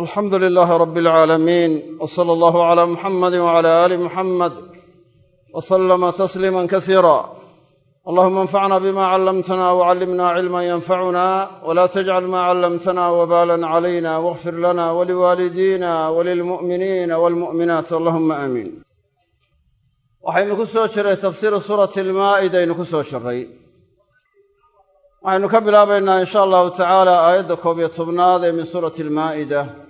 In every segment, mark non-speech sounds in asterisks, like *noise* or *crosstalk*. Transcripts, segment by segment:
alxamdu lilaahi rabi alcaalamiin w sala allahu calaa muxamadi wcala aali muxamed w salama tasliima kasiira allahuma anfacna bima callamtana wcallimna cilman yanfacuna wla tajcal ma callamtana wbalan calayna wاغfir lana waliwaalidiina walilmu'miniina walmu'minaat allahuma waxaynu ku soo jiray tafsiiru suurati almaa'ida aynu ku soo jiray. Waxaynu ka bilaabaynaa in sha allahu tacaala aayadda koob iyo tobnaad ee min suurati almaa'ida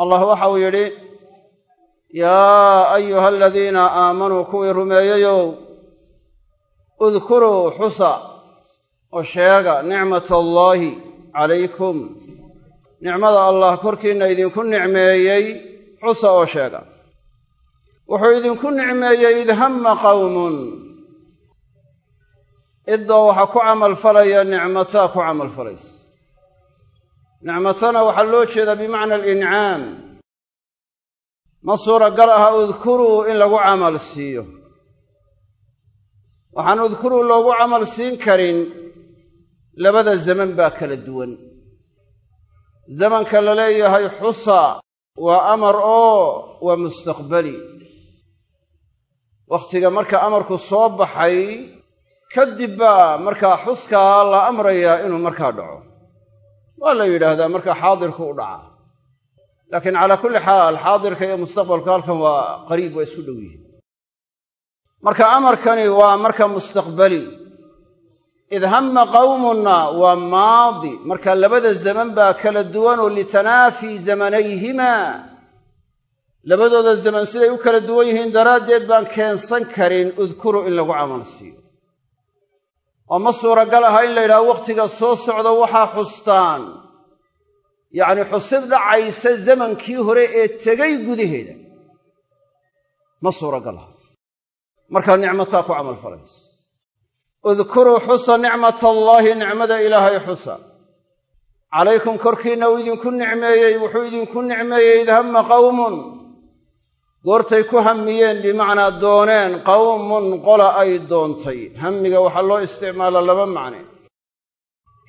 allah waxa uu yidhi yaa ayuha aladiina aamanuu kuwii rumeeyeyow udkuruu xusa oo sheega nicmat allaahi calaykum. Nicmada allah korkiinna idinku nicmeeyey xusa oo sheega. Wuxuu idinku nicmeeyey id hamma qawmun. Iddoo waxaa ku camalfalaya nicmataa ku camalfalaysa nicmatana waxaa loo jeedaa bimacna alincaam. Ma suuragal aha udkuruu in lagu camal siiyo. Waxaan udkuruu loogu camal siin karin labada zaman baa kala duwan. Zamanka la leeyahay xusa waa amar oo waa mustaqbali. Wakhtiga marka amarku soo baxay kadib baa markaa xuskaa la amrayaa inuu markaa dhaco waa la yidhaahdaa markaa xaadirku u dhaca. Laakiin calaa kulli xaal xaadirka iyo mustaqbalku halkan waa qariib waa isku dhow yihiin. Marka amarkani waa marka mustaqbali. Id hamma qawmunna waa maadi. Marka labada zaman baa kala duwanoo litanaafi zamanayhimaa labadooda zaman siday u kala duwan yihiin daraaddeed baan keensan karin udkuru in lagu camal siiyo oo ma suuragal aha in la yidhaha wakhtiga soo socda waxaa xustaan. Yacni xusid dhacaysa zamankii hore ee tegay gudaheeda. Ma suuragal aha markaa nicmataa ku camalfalaysa udkuruu xusa nicmat allaahi nicmada ilaahay xusa. Calaykum korkiinna uu idinku nicmeeyey wuxuu idinku nicmeeyey id hamma qawmun goortay ku hammiyeen bimacnaa dooneen qawmun qola ay doontay. Hammiga waxaa loo isticmaalaa laba macne.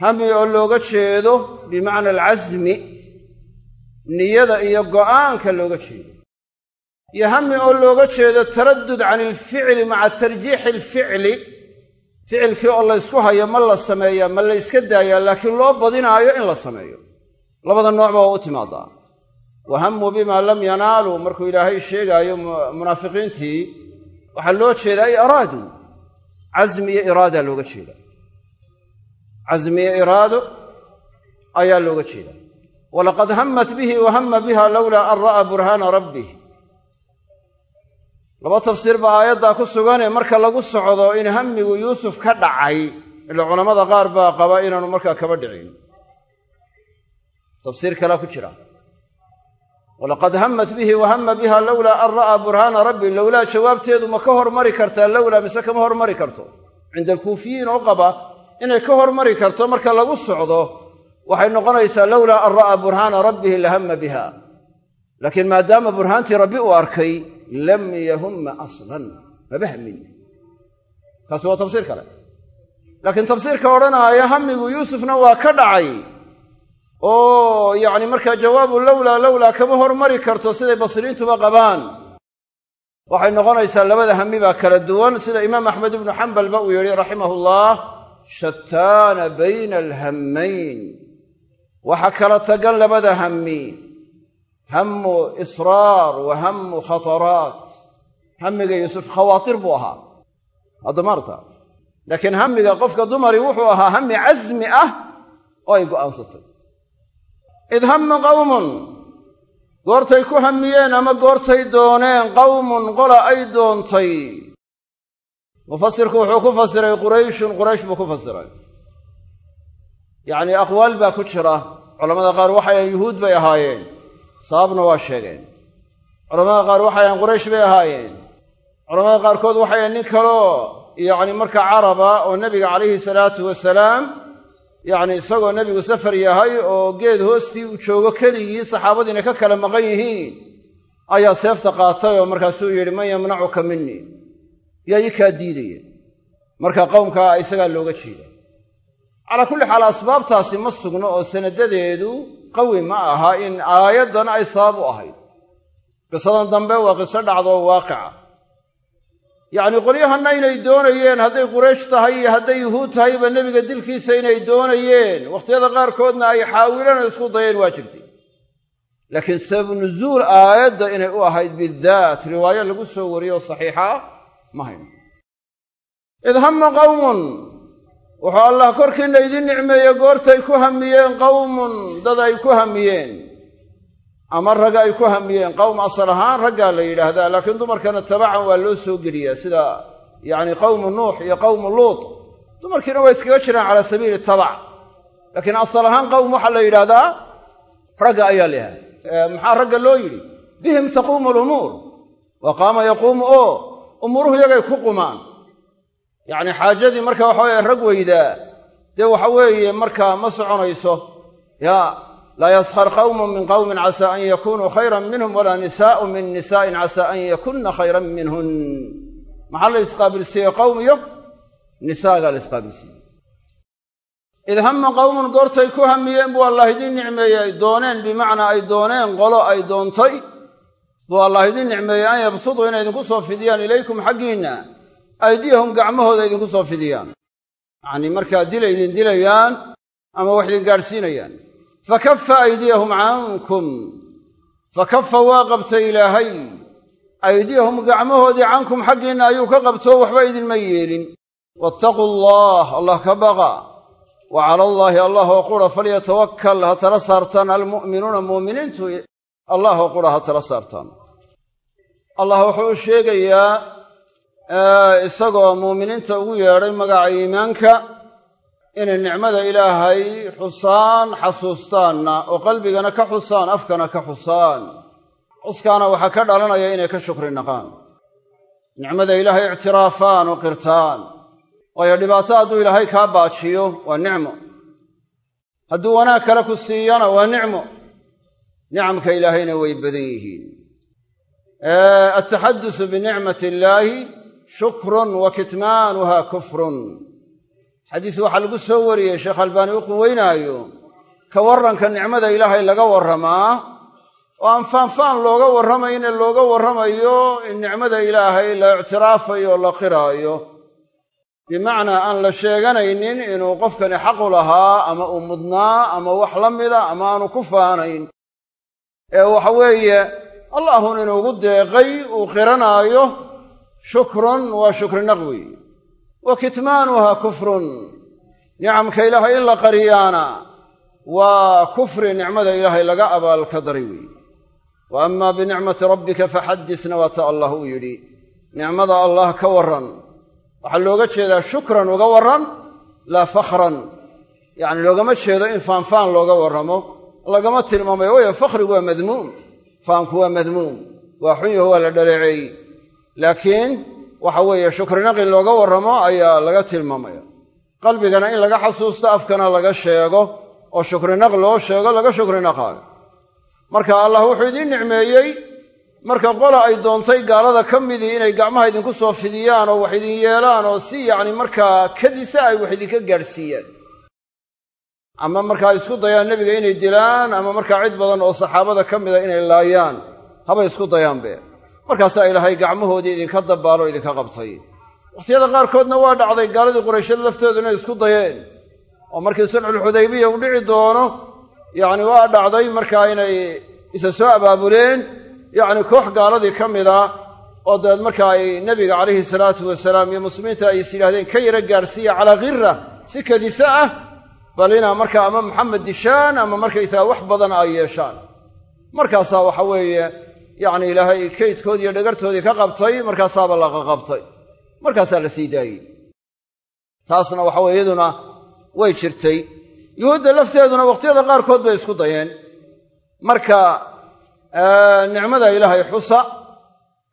Hammi oo looga jeedo bimacna alcasmi niyada iyo go'aanka looga jeedo. Iyo hammi oo looga jeedo taraddud can ilficli maca tarjiixi alficli. Ficilkii oo laysku hayo ma la sameeyaa ma la yska daayaa laakiin loo badinaayo in la sameeyo. Labada noocba waa u timaadaa wa hammuu bimaa lam yanaaluu markuu ilaahay sheegaayo munaafiqiintii waxaa loo jeedaa ay araaduu casmi iyo iraadaa looga jeedaa casmi iyo iraado ayaa looga jeedaa walaqad hammat bihi wa hamma biha lowlaa an ra'aa burhaana rabbih laba tafsiir baa aayaddaa ku sugane marka lagu socdo in hammigu yuusuf ka dhacay ila culammada qaar baa qaba inaanu markaa kaba dhicin tafsiir kalea ku jira walaqad hammat bihi wa hamma biha lowlaa an ra'aa burhaana rabbi lowlaa jawaabteedu ma ka hormari kartaa lowlaa mise kama hormari karto. Cinda alkuufiyiin oo qaba inay ka hormari karto marka lagu socdo waxay noqonaysaa lowlaa an ra'aa burhaana rabbihi la hamma biha. Laakiin maadaama burhaantii rabbi uu arkay lam yahumma aslan maba hammin kaasi waa tafsiir kale. Laakiin tafsiirka odhanaaya hammigu yuusufna waa ka dhacay oo yacni markaa jawaabu lowlaa lowlaa kama hormari karto siday basriintuba qabaan. Waxay noqonaysaa labada hammi baa kala duwan sida imaam axmed ibnu xambalba uu yidhi raximahullah shataana bayna alhammayn. Waxa kala tagan labada hammi hammu israar wa hammu khataraat. Hammiga yuusuf khawaatir buu ahaa. Hadda maarta laakiin hammiga qofka dumari wuxuu ahaa hammi casmi ah oo ay go'aansatay id hamma qawmun goortay ku hammiyeen ama goortay dooneen qawmun qola ay doontay. Mufasirku wuxuu ku fasiray qurayshun quraysh buu ku fasiray. Yacnii aqwaal baa ku jira. Culamada qaar waxayan yuhuud bay ahaayeen. Sababna waa sheegeen. Culamada qaar waxayan quraysh bay ahaayeen. Culamada qaarkood waxayan nin kaloo yacni marka caraba oo nebiga calayhi salaatu wasalaam yacni isagoo nebigu safar yahay oo geed hoostii uu joogo keligii saxaabadiina ka kala maqan yihiin ayaa seefta qaatay oo markaasuu yidhi man yamnacuka minii yaa ii diidaya marka qowmkaa isagaa looga jeeda calaa kulli xaal asbaabtaasi ma sugno oo sanadadeedu qawi ma aha in aayaddan ay sabab u ahayd. Qisadan dambe waa qiso dhacdo waaqica yacnii qolyahanna inay doonayeen hadday quraysh tahay iyo hadday yuhuud tahayba nebiga dilkiisa inay doonayeen. Wakhtiyada qaarkoodna ay xaawileen oo isku dayeen waa jirtay. Laakiin sababu nuzuul aayadda inay u ahayd bidaat riwaayo lagu soo wariyoo saxiixa ah ma hayno. Id hamma qawmun wuxuu allah korkiinna idin nicmeeye goortay ku hamiyeen qawmun dad ay ku hamiyeen ama rag ay ku hamiyeen. Qowm asal ahaan raggaa la yidhaahdaa laakiin dumarkana tabacan waa loo soo geliyaa sida yacni qowmu nuux iyo qowmu luut. Dumarkiina waa iskaga jiraan calaa sabiili tabac. Laakiin asal ahaan qowm waxaa la yidhaahdaa ragga ayaa la maxaa ragga loo yidhi? Bihim taquumu alumuur. Wa qaama yaquumu oo umuuruhu iyagay ku qumaan. Yacni xaajadii marka waxa weye rag weydaa. Dee waxa weeye markaa ma soconayso. Ya laa yaskhar qawmun min qawmin casaa an yakunuu khayran minhum walaa nisaa'un min nisaa'in casaa an yakunna khayran minhun maxaa la isqaabilsiiyey qowm iyo nisaagaa la isqaabilsiiyey id hamma qowmun goortay ku hamiyeen buu allah idiin nicmeeyey ay dooneen bimacnaa ay dooneen qolo ay doontay buu allah idiin nicmeeyey an yabsuduu inay idinku soo fidiyaan ilaykum xaggiinna aydiyahum gacmahooda idinku soo fidiyaan yacnii markaa dila idin dilayaan ama wax idin gaadhsiinayaan fakafa aydiyahum cankum fakafa waa qabtay ilaahay aydiyahum gacmahoodii cankum xaggiinna ayuu ka qabtoo waxba idinma yeelin wattaquu allah allah ka baqa wa cala allaahi allah oo qura falyatawakkal ha tala saartaan almu'minuuna muuminiintu allah oo qura ha tala saartaan allah wuxuu u sheegayaa isagoo muuminiinta ugu yeedhay magaca iimaanka inay nicmada ilaahay xusaan xasuustaanna oo qalbigana ka xusaan afkana ka xusaan. Xuskaana waxaa ka dhalanaya inay ka shukri naqaan. Nicmada ilaahay ictiraafaan oo qirtaan. Waayo dhibaato hadduu ilaahay kaa baajiyo waa nicmo. Hadduu wanaag kale ku siiyana waa nicmo. Nicamka ilaahayna way badan yihiin. Altaxadusu binicmati illaahi shukrun wa kitmaanuha kufrun xadiis waxaa lagu soo wariyey sheekh albaani u quweynaayo ka warranka nicmada ilaahay laga warramaa oo aan faanfaan looga warramayne looga warramayo in nicmada ilaahay la ictiraafayo la qiraayo. Bimacnaa aan la sheeganaynin inuu qofkani xaqu lahaa ama uu mudnaa ama wax la mida ama aanu ku faanayn. Ee waxa weeye allahun inuugu deeqay uu qiranaayo shukrun waa shukrinaq weeye wa kitmaanuha kufrun. Nicamka ilaahay in la qariyaana waa kufri nicmada ilaahay laga abaalka daray weeye wa amaa binicmati rabbika faxaddisna waata allah uu yidhi nicmada allah ka warran. Waxaa looga jeedaa shukran uga warran laa fakhran. Yacni loogama jeedo in faanfaan looga warramo lagama tilmaamayo wayo fakhrigu waa madmuum. Faanku waa madmuum waa xun waa la dhaleeceey laakiin waxa weeye shukrinaq in looga warramo ayaa laga tilmaamaya. Qalbigana in laga xasuusto afkana laga sheego oo shukrinaq loo sheego laga shukrinaqaayo. Marka allah wuxuu idiin nicmeeyey marka qola ay doontay gaalada ka midii inay gacmaha idinku soo fidiyaan oo wax idin yeelaan oo si yacni markaa kadisa ay wax idinka gaadhsiiyaan. Ama markaa isku dayaan nebiga inay dilaan ama markaa cid badan oo saxaabada ka mida inay laayaan habay isku dayaanbe markaasaa ilaahay gacmahoodii idinka dabbaalo idinka qabtay. Wakhtiyada qaarkoodna waa dhacday gaaladii qurayshada laftoodu inay isku dayeen. Oo markii sulxulxudaybiya uu dhici doono yacni waa dhacday markaa inay isa soo abaabuleen. Yacni koox gaaladii ka mida oo dabeed markaa ay nebiga calayhi salaatu wasalaam iyo muslimiinta ay is yidhahdeen ka yara gaadhsiiya calaa khira si kadisa ah bal inaa markaa ama maxamed dishaan ama markaysaga wax badan ay yeeshaan. Markaasaa waxa weeye yacni ilaahay kaydkoodii iyo dhagartoodii ka qabtay markaasaaba la qaqabtay markaasaa la sii daayey. Taasna waxa weye way jirtay. Yuhuudda lafteeduna wakhtiyada qaarkood bay isku dayeen. Marka nicmada ilaahay xusa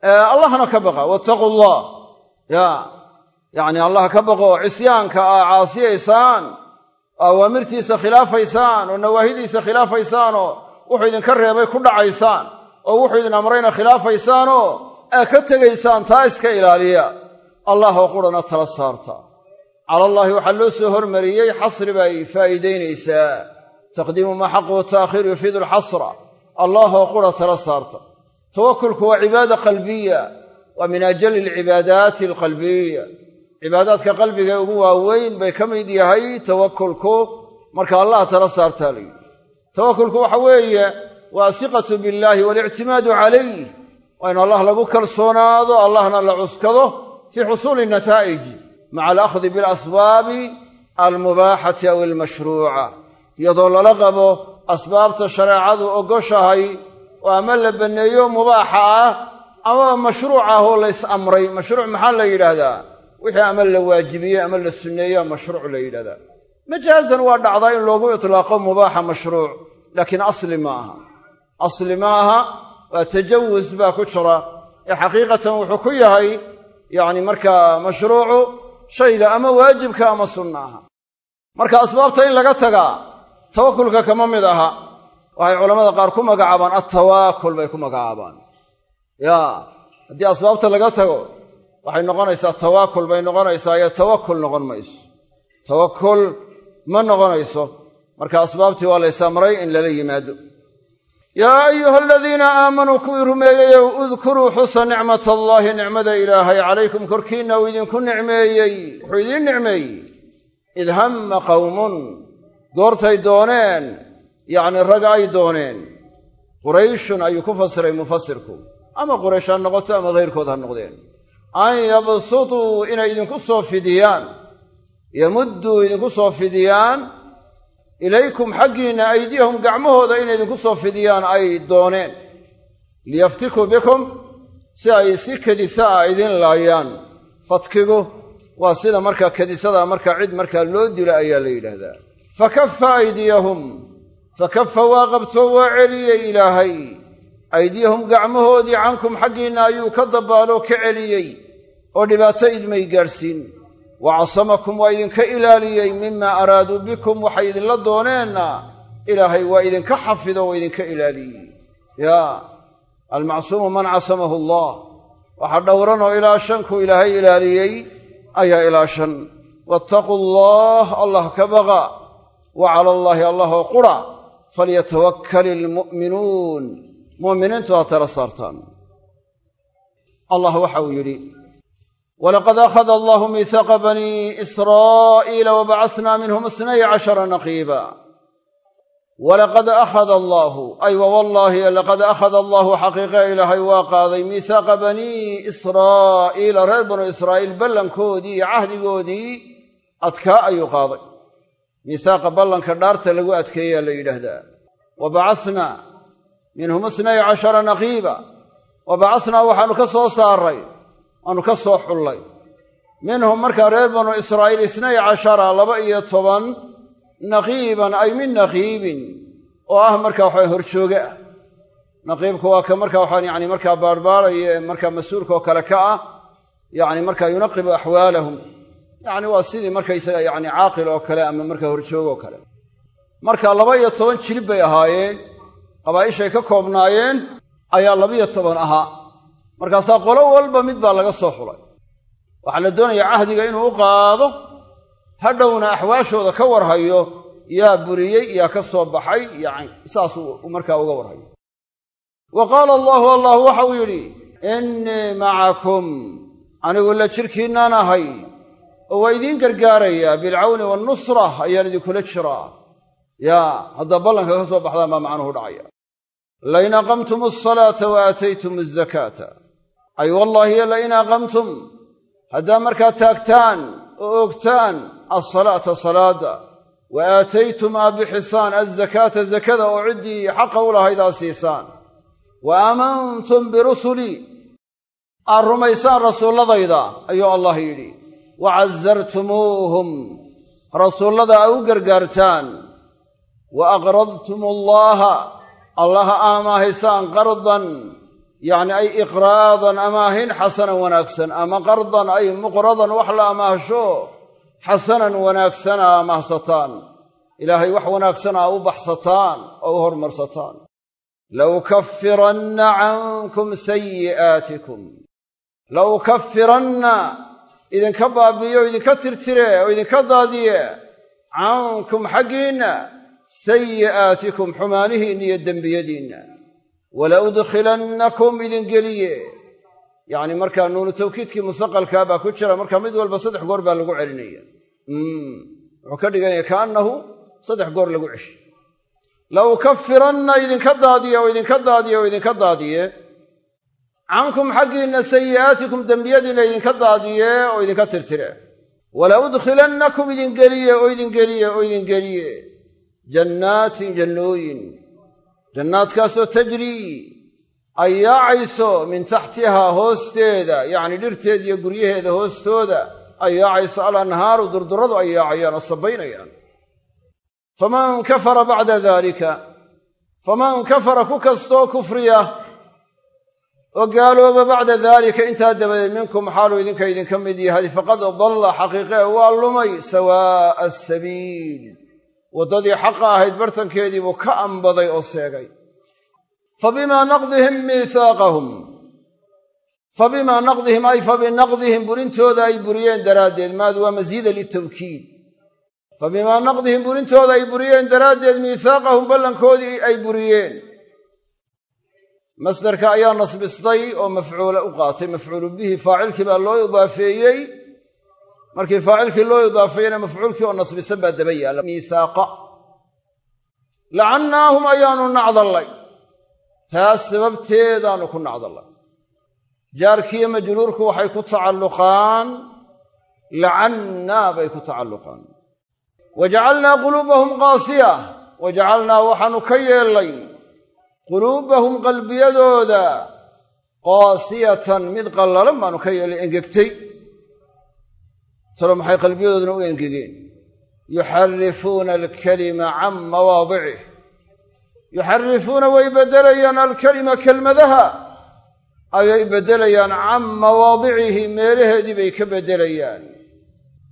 allahna ka baqa wattaquu allah ya yacni allah ka baqo oo cisyaanka aa caasiyaysaan oo awaamirtiisa khilaafaysaan oo nawaahidiisa khilaafaysaan oo wuxuu idinka reebay ku dhacaysaan oo wuxuu idin amrayna khilaafaysaanoo aa ka tegaysaan taa iska ilaaliya. Allah oo qurana tala saarta. Calallaahi waxaa loo soo hormariyey xasri bay faa'iidaynaysaa. Taqdiimu maa xaquhu taakhiru yufiidu alxasra. Allahoo qura tala saarta. Tawakulku waa cibaada qalbiya. Waa min ajali alcibaadaati alqalbiya. Cibaadaadka qalbiga ugu waaweyn bay ka mid yahay tawakulku. Marka allah tala saartaa la yidhi. Tawakulku waxa weeye waa asiqatu billaahi waalictimaadu calayh. Waa in allah lagu kalsoonaado allahna la cuskado fii xusuuli nataa'iji maca alakhdi bilasbaabi almubaaxati aw almashruuca. Iyadoo lala qabo asbaabta shareecadu ogoshahay oo ama la banneeyo mubaaxa ah ama mashruuc ah oo lays amray. Mashruuc maxaa la yidhaahdaa? Wixii ama la waajibiyey ama la sunneeya mashruuc la yidhahdaa majaazan waa dhacdaa in loogu itlaaqo mubaaxa mashruuc laakiin asli ma aha asli ma aha waa tajawus baa ku jira. Ee xaqiiqatan wuxuu ku yahay yacni markaa mashruucu shayga ama waajibka ama sunna aha. Marka asbaabta in laga tagaa tawakulka kama mid aha. Waxay culammada qaar ku magacaabaan attawaakul bay ku magacaabaan. Yaa haddii asbaabta laga tago waxay noqonaysaa tawaakul bay noqonaysaa iyo tawakul noqon mayso. Tawakul ma noqonayso. Marka asbaabtii waa amray in lala yimaado yaa ayuha aladiina aamanuu kuwii rumeeyeyow udkuruu xusa nicmat allaahi nicmada ilaahay calaykum korkiinna uu idinku nicmeeyey wuxuu idiin nicmeeyey id hamma qawmun goortay dooneen yacnii rag ay dooneen qurayshun ayuu ku fasiray mufasirku ama quraysh ha noqoto ama hayrkood ha noqdeen an yabsutuu inay idinku soo fidiyaan yamudduu idinku soo fidiyaan ilaykum xaggiinna aydiyahum gacmahooda inay idinku soo fidiyaan ay dooneen. liyaftikuu bikum si ay si kedisa ah idin laayaan. Fatkigu waa sida markaa kedisada markaa cid markaa loo dilo ayaa la yidhaahdaa. Fakafa aydiyahum fakafa waa qabto waa celiyey ilaahay. Aydiyahum gacmahoodii cankum xaggiinna ayuu ka dabbaaloo ka celiyey. Oo dhibaato idmay gaadhsiin wa casamakum waa idinka ilaaliyey. Mimaa araaduu bikum waxay idinla dooneenna. Ilaahay waa idinka xafido waa idinka ilaaliyey. Yaa almacsuumu man casamahu allah. Waxaa dhowran oo ilaa shankuu ilaahay ilaaliyey ayaa ilaa shan. Wattaquu allah allah ka baqa. Wa cala allaahi allahoo qura. Falyatawakkal ilmu'minuun mu'miniintu tala saartaan. Allah waxa uu yidhi walaqad akhada allahu miihaaqa banii israa'iila wabacasnaa minhum isnay cashara naqiiba walaqad akhada allaahu ay wawallaahi laqad akhada allahu xaqiiqa ilaahay waa qaaday miihaaqa banii israa'iila reer banu israa'iil ballankoodii iyo cahdigoodii adkaa ayuu qaaday miihaaqa ballanka dhaarta lagu adkeeyaa la yidhaahdaa wa bacasnaa minhum isnay cashara naqiiba wa bacasnaa waxaannu ka soo saaray waannu ka soo xullay. Minhum markaa reer banu israa'iil isnay cashara laba iyo toban naqiiban ay min naqiibin oo ah markaa waxaa horjooge ah. Naqiibku waa ka markaa waxaan yani markaa baarbaaraya markaa mas'uulka oo kale ka ah yacni markaa yunaqibu axwaalahum. Yacni waa sidii markaysaga yacni caaqil oo kale ama markaa horjoog oo kale. Marka laba iyo toban jilib bay ahaayeen qabaa'ishay ka koobnaayeen ayaa labiyo toban ahaa markaasaa qolo walba mid baa laga soo xulay. Waxaa la doonayaa cahdiga inuu u qaado hadhowna axwaashooda ka warhayo yaa buriyey yaa ka soo baxay yani saasuu markaa uga warhayo. Wa qaala allaahu allah waxa uu yidhi innii macakum anigu la jirkiinnaan ahay oo waa idiin gargaarayaa bilcawni waalnusra ayaan idinkula jiraa. Yaa haddaa ballanka ka soo baxdaan baa macnuhu dhacaya. Lain aqamtum asalaata wa aataytum azakaata ay wallaahi lain aqamtum. Haddaa markaa taagtaan oo ogtaan alsalaata salaadda wa aataytum aa bixisaan alzakaata zakada oo ciddii xaqa u lahayd aa siisaan. Wa aamantum birusulii aad rumaysaan rasuulladayda ayuu allah yidhi. Wa casartumuuhum rasuullada aa u gargaartaan. Wa aqradtum allaaha allaha aamaahaysaan qardan yacni ay iqraadan amaahin xasanan wanaagsan ama qardan ay muqradan wax la amaahsho xasanan wanaagsana amaahsataan. Ilaahay wax wanaagsana a u baxsataan oo u hormarsataan. Laukafiranna cankum sayi'aatikum laukafiranna idinka baabi'iyo idinka tirtire oo idinka daadiye cankum xaggiinna sayi'aatikum xumaanihiinna iyo dembiyadiinna wala udkhilannakum idin geliye yacni markaa nuunu tawkiidkii musaqalkaa baa ku jira marka mid walba saddex goor baa lagu celinaya wuxuu ka dhiganya kaannahu saddex goor lagu ceshay la ukafiranna idinka daadiye oo idinka daadiye oo idinka daadiye cankum xaggiinna sayi'aatikum dembiyadiinna idinka daadiye oo idinka tirtire wala udkhilannakum idin geliye oo idin oo idin geliye jannaatin jannooyin jannaadkaasoo tajrii ay yaacayso min taxtihaa hoosteeda yacni dhirteeda iyo guryaheeda hoostooda ay yaacayso al anhaaru durduradu ay yaacayaan oo sabaynayaan. Faman kafara bacda daalika faman kafara ku kastoo kufriya oo gaalooba bacda daalika intaa dabadeed minkum xaaluu idinka idinka mid yahay faqad dalla xaqiiqee waa lumay sawaa'a asabiil waddadii xaqa ahayd bartankeedii buu ka ambaday oo seegay. Fabimaa naqdihim miihaaqahum fabimaa naqdihim ay fabinaqdihim burintooda ay buriyeen daraaddeed maadu waa masiida litawkiid. Fabimaa naqdihim burintooda ay buriyeen daraaddeed miihaaqahum ballankoodii ay buriyeen. Masdarka ayaa nasbistay oo mafcuula u qaatay mafcuulu bihi faacilkii baa loo idaafeeyey markii faacilkii loo idaafeeyena mafcuulkii oo nasbisan baa daba yaalla. Miihaaqa lacannaahum ayaanu nacdallay. Taas sababteedaanu ku nacdallay. Jaarkiiyo majruurku waxay ku tacalluqaan. Lacannaa bay ku tacalluqaan. Wa jacalnaa quluubahum qaasiya. Wa jacalnaa waxaanu ka yeellay. Quluubahum qalbiyadooda qaasiyatan mid qallalan baanu ka yeellay engegtay talo maxay qalbiyadooduna u engegeen? Yuxarifuuna alkalima can mawaadicih yuxarifuuna way beddelayaan alkalima kelmadaha. Ayay beddelayaan can mawaadicihi meelaheedii bay ka beddelayaan.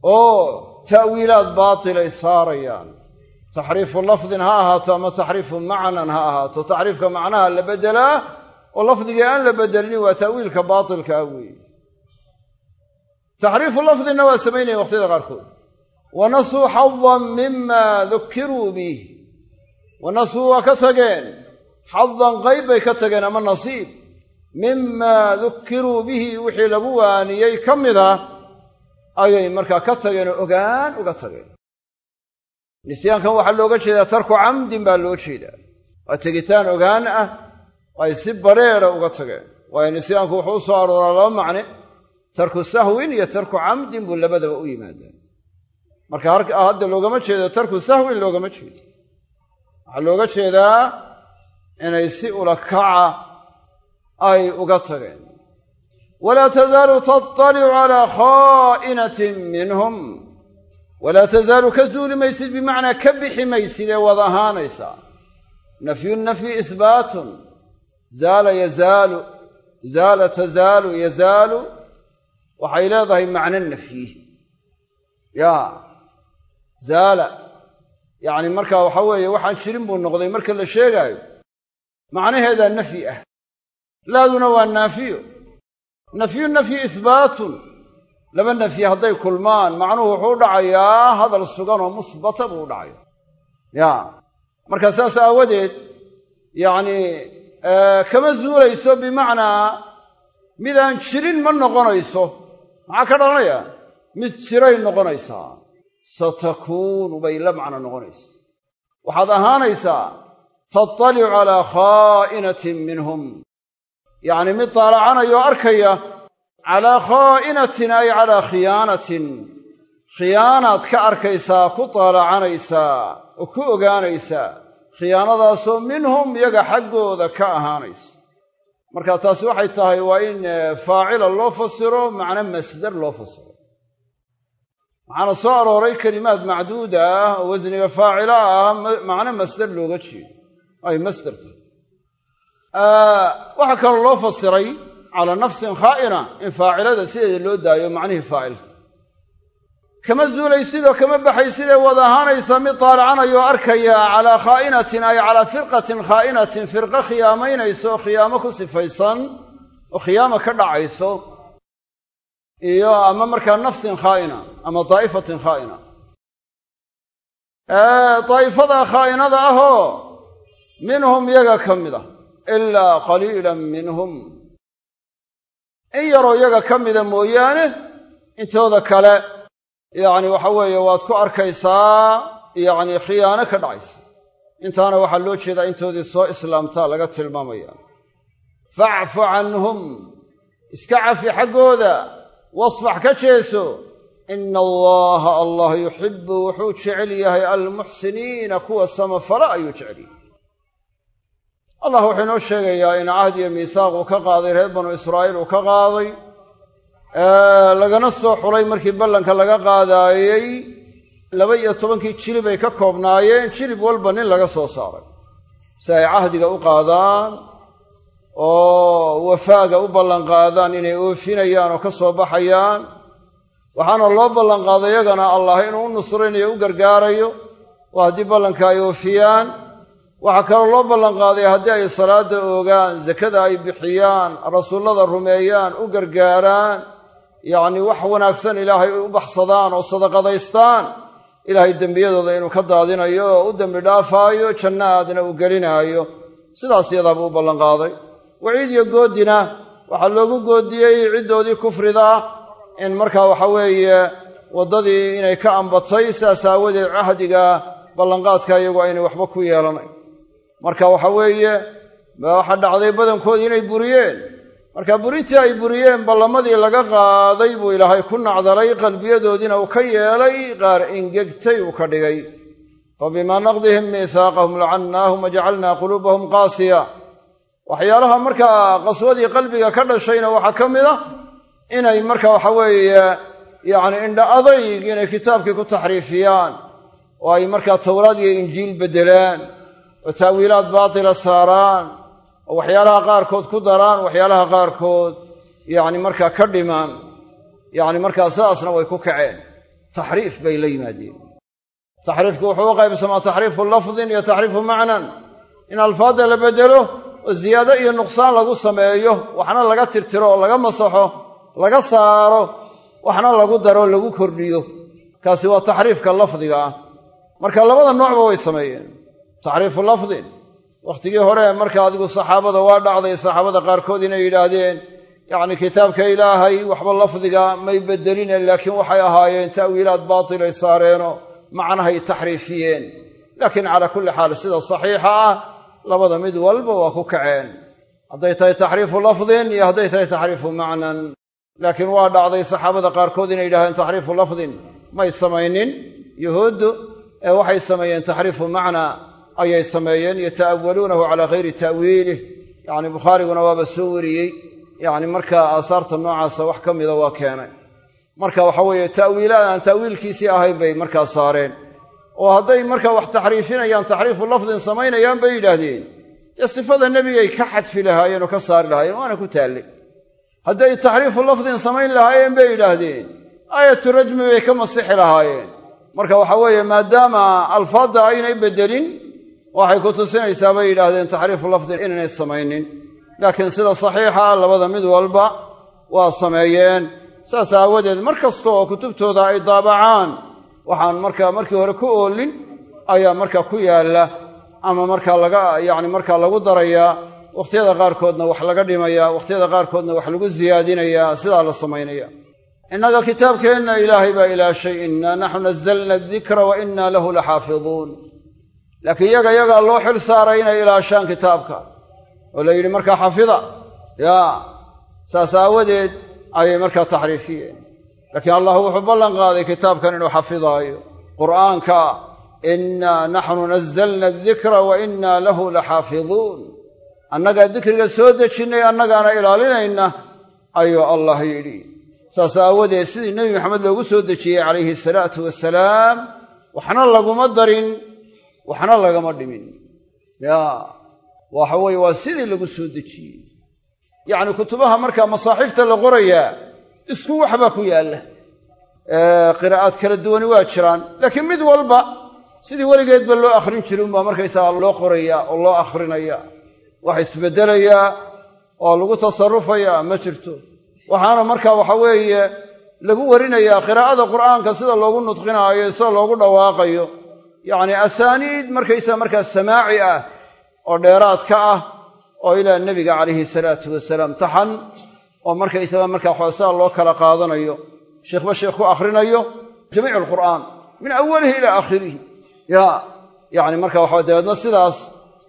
Oo ta'wiilaad baatilay saarayaan. Taxriifu lafdin ha ahaato ama taxriifu macnan ha ahaato. Taxriifka macnaha la beddelaa oo lafdigii aan la beddelinin waa ta'wiilka baatilkaa weeye taxriifu lafdinna waa samaynayan waqtiyada qaarkood wanasuu xadan mima dukiruu bih wanasuu waa ka tageen xadan qayb bay ka tageen ama nasiib mimaa dukiruu bihi wixii lagu waaniyey ka mida ayay markaa ka tageen oo ogaan uga tageen nisyaankan waxaa looga jeedaa tarku camdin baa loo jeedaa waa tegitaan ogaan ah ay si bareera uga tageen waayo nisyaanku wuxuu u arooraa laba macne tarku sahwin iyo tarku camdin buu labadaba u yimaadaa. Marka hadda loogama jeedo tarku sahwin loogama jeedo. Waxaa looga jeedaa inay si ulakaca ay uga tageen. Walaa tazaalu taطalicu calaa khaa'inatin minhum. Walaa tazaalu ka zuuli maysid bimacnaa ka bixi maysid ee wada ahaanaysaa nafyu nafyi ihbaatun zaala yazaalu. Zaala tazaalu yazaalu waxay leedahay macno nafyi. Ya zaala. Yacni markaa waxa weeye waxaan jirin buu noqday marka la sheegaayo. Macnaheedaa nafyi ah. Laaduna waa naafiyo nafyu nafyi ihbaatun laba nafyi hadday kulmaan macnuhu wuxuu u dhacayaa hadal sugan oo musbata buu u dhacaya ya marka saas aawadeed yacni kama zuulayso bimacnaa midaan jirin ma noqonayso maxaa ka dhalanaya? Mid jiray noqonaysaa satakuunu bay la macno noqonaysa. Waxaad ahaanaysaa tattalicu calaa khaa'inatin minhum. Yacni mid taalacanaya oo arkaya calaa khaa'inatin ay calaa khiyaanatin. Khiyaanaad ka arkaysaa ku taalacanaysaa oo ku ogaanaysaa khiyaanadaasoo minhum iyaga xaggooda ka ahaanaysa marka taasi waxay tahay waa in faacila loo fasiro macno masdar loo fasiro. Waxaana soo arooray kelimaad macduuda ah wasniga faacila ah macno masdar looga jeedo. Ay masdar tahay. Waxaa kaloo loo fasiray calaa nafsin khaa'ina in faacilada sideeda loo daayo macnihii faacilka kama zuulaysidoo kama baxaysidee wada ahaanaysa mid taalacanayoo arkaya calaa khaa'inatin ay calaa firqatin khaa'inatin firqo khiyaamaynayso oo khiyaamo ku sifaysan oo khiyaama ka dhacayso iyo ama markaa nafsin khaa'ina ama daa'ifatin khaa'ina. Daa'ifada khaa'inada ahoo minhum yaga ka mid ah ilaa qaliilan minhum. In yaroo yaga ka mida mooyaane intooda kale yacni waxa weeye waad ku arkaysaa yacni khiyaano ka dhacaysa. Intaana waxaa loo jeedaa intoodii soo islaamtaa laga tilmaamaya facfu canhum iska cafi xaggooda wasfax ka jeeso. Ina allaha allah yuxibu wuxuu jecel yahay almuxsiniina kuwa samafala ayuu jecel yahay. Allah wuxuu inoo sheegayaa in cahd iyo miisaaq uu ka qaaday reer banu israa'iil uu ka qaaday lagana soo xulay markii ballanka laga qaadaayey laba iyo tobankii jilib ay ka koobnaayeen jilib walba nin laga soo saaray. Si ay cahdiga u qaadaan oo wafaaga u ballanqaadaan inay oofinayaan oo ka soo baxayaan. Waxaana loo ballanqaaday yagana allah inuu u nusraynayo u gargaarayo oo haddii ballanka ay oofiyaan. Waxaa kaloo loo ballanqaaday haddii ay salaadda oogaan sakada ay bixiyaan rasuullada rumeeyaan u gargaaraan yacnii wax wanaagsan ilaahay u baxsadaan oo sadaqadaystaan. Ilaahay dembiyadooda inuu ka daadinayo oo u dembi dhaafaayo jannaadna uu gelinaayo. Sidaas yadaabuu u ballanqaaday. Waciid iyo goodina waxaa loogu goodiyey ciddoodii kufrida in markaa waxa weeye waddadii inay ka ambatay sidaas aawadeed cahdiga ballanqaadka iyagu aynay waxba ku yeelanayn marka waxa weeye waxa dhacday badankoodii inay buriyeen marka burintii ay buriyeen ballamadii laga qaaday buu ilaahay ku nacdalay qalbiyadoodiina uu ka yeelay qaar ingegtay uu ka dhigay. Fa bimaa naqdihim miisaaqahum lacannaahum wajacalnaa quluubahum qaasiya. Waxyaalaha markaa qaswadii qalbiga ka dhashayna waxaa ka mid ah inay marka waxa weeye yacni indha adayg inay kitaabkii ku taxriifiyaan oo ay markaa towraad iyo injiil beddelaan oo ta'wiilaad baatila saaraan oo waxyaalaha qaarkood ku daraan waxyaalaha qaarkood yacni markaa ka dhimaan yacni markaa sidaasna way ku kaceen. Taxriif bay la yimaadeen. Taxriifku wuxuu u qaybsamaa taxriifu lafdin iyo taxriifu macnan. In alfaadda la beddelo oo ziyaado iyo nuqsaan lagu sameeyo waxna laga tirtiro oo laga masaxo laga saaro waxna lagu daro lagu kordhiyo. Kaasi waa taxriifka lafdiga ah. Marka labada noocba way sameeyeen. Taxriifu lafdin wakhtigii hore marka adigu saxaabada waa dhacday saxaabada qaarkood inay yidhaahdeen yacni kitaabka ilaahay waxba lafdiga may bedeline laakiin waxay ahaayeen ta'wiilaad baatilay saareenoo macnahay taxriifiyeen. Laakiin calaa kulli xaal sida saxiixa ah labada mid walba waa ku kaceen. Hadday tahay taxriifu lafdin iyo hadday tahay taxriifu macnan. Laakiin waa dhacday saxaabada qaarkood inay yidhahdeen taxriifu lafdin may samaynin yahuuddu ee waxay sameeyeen taxriifu macnaa ayay sameeyeen yata'awaluunahu calaa hayri ta'wiilih. Yacni bukhaariguna waaba soo wariyey. Yacni markaa aasaarta noocaasa wax ka mida waa keenay. Marka waxa weeye ta'wiilaad aan ta'wiilkiisii ahayn bay markaa saareen. Oo hadday markaa wax taxriifinayaan taxriifu lafdin samaynayaan bay yidhaahdeen. Dee sifada nebigay ka xadfi lahaayeen oo ka saari lahaayeen waana ku taalle hadday taxriifu lafdin samayn lahaayeen bay yidhaahdeen. Aayatu rajmi bay ka masixi lahaayeen. Marka waxa weeye maadaama alfaadda aynay beddelin waxay ku tusinaysaa bay yidhaahdeen taxriifu lafdin inaynay samaynin. Laakiin sida saxiixa ah labada mid walba waa sameeyeen. Saas aawadeed mar kasta oo kutubtooda ay daabacaan waxaan markaa markii hore ku oolin ayaa markaa ku yaalla. Ama markaa laga yacni markaa lagu darayaa wakhtiyada qaarkoodna wax laga dhimayaa wakhtiyada qaarkoodna wax lagu siyaadinayaa sidaa la samaynaya. Innaga kitaabkeenna ilaahay baa ilaashay innaa naxnu nazzalna adikra wa innaa lahu la xaafiduun laakiin yaga yagaa loo xil saaray inay ilaashaan kitaabka. Oo la yidhi markaa xafida. Yaa saas aawadeed ayay markaa taxriifiyeen. Laakiin allah wuxuu ballan qaaday kitaabkan inuu xafidaayo. Qur'aanka innaa naxnu nazzalna adikra wa innaa lahu la xaafiduun annagaa dikriga soo dejinnay annagaana ilaalinayna ayuu allah yidhi. Saas aawadeed sidii nebi maxamed loogu soo dejiyey calayhi salaatu wasalaam waxna laguma darin waxna lagama dhimin. Yaa waxa weeye waa sidii lagu soo dejiyey. Yacni kutubaha markaa masaaxiifta la qorayaa isku waxbaa ku yaalla. Qiraa'aad kala duwani waa jiraan. Laakiin mid walba sidii weligeedba loo akhrin jiri unbaa markaysaga loo qorayaa oo loo akhrinayaa wax isbeddelayaa oo lagu tasarufayaa ma jirto. Waxaana markaa waxa weeye lagu warinayaa qiraa'ada qur'aanka sida loogu nudqinaayo sida loogu dhawaaqayo yacni asaaniid markaysaa markaa samaaci ah oo dheeraadka ah oo ilaa nebiga calayhi salaatu wasalaam taxan oo markaysaga markaa xoosaa loo kala qaadanayo sheekhba sheekh ku akhrinayo jamiic alqur'aan min awalihi ilaa aakhirihi. Ya yani marka waxa dabeedna sidaas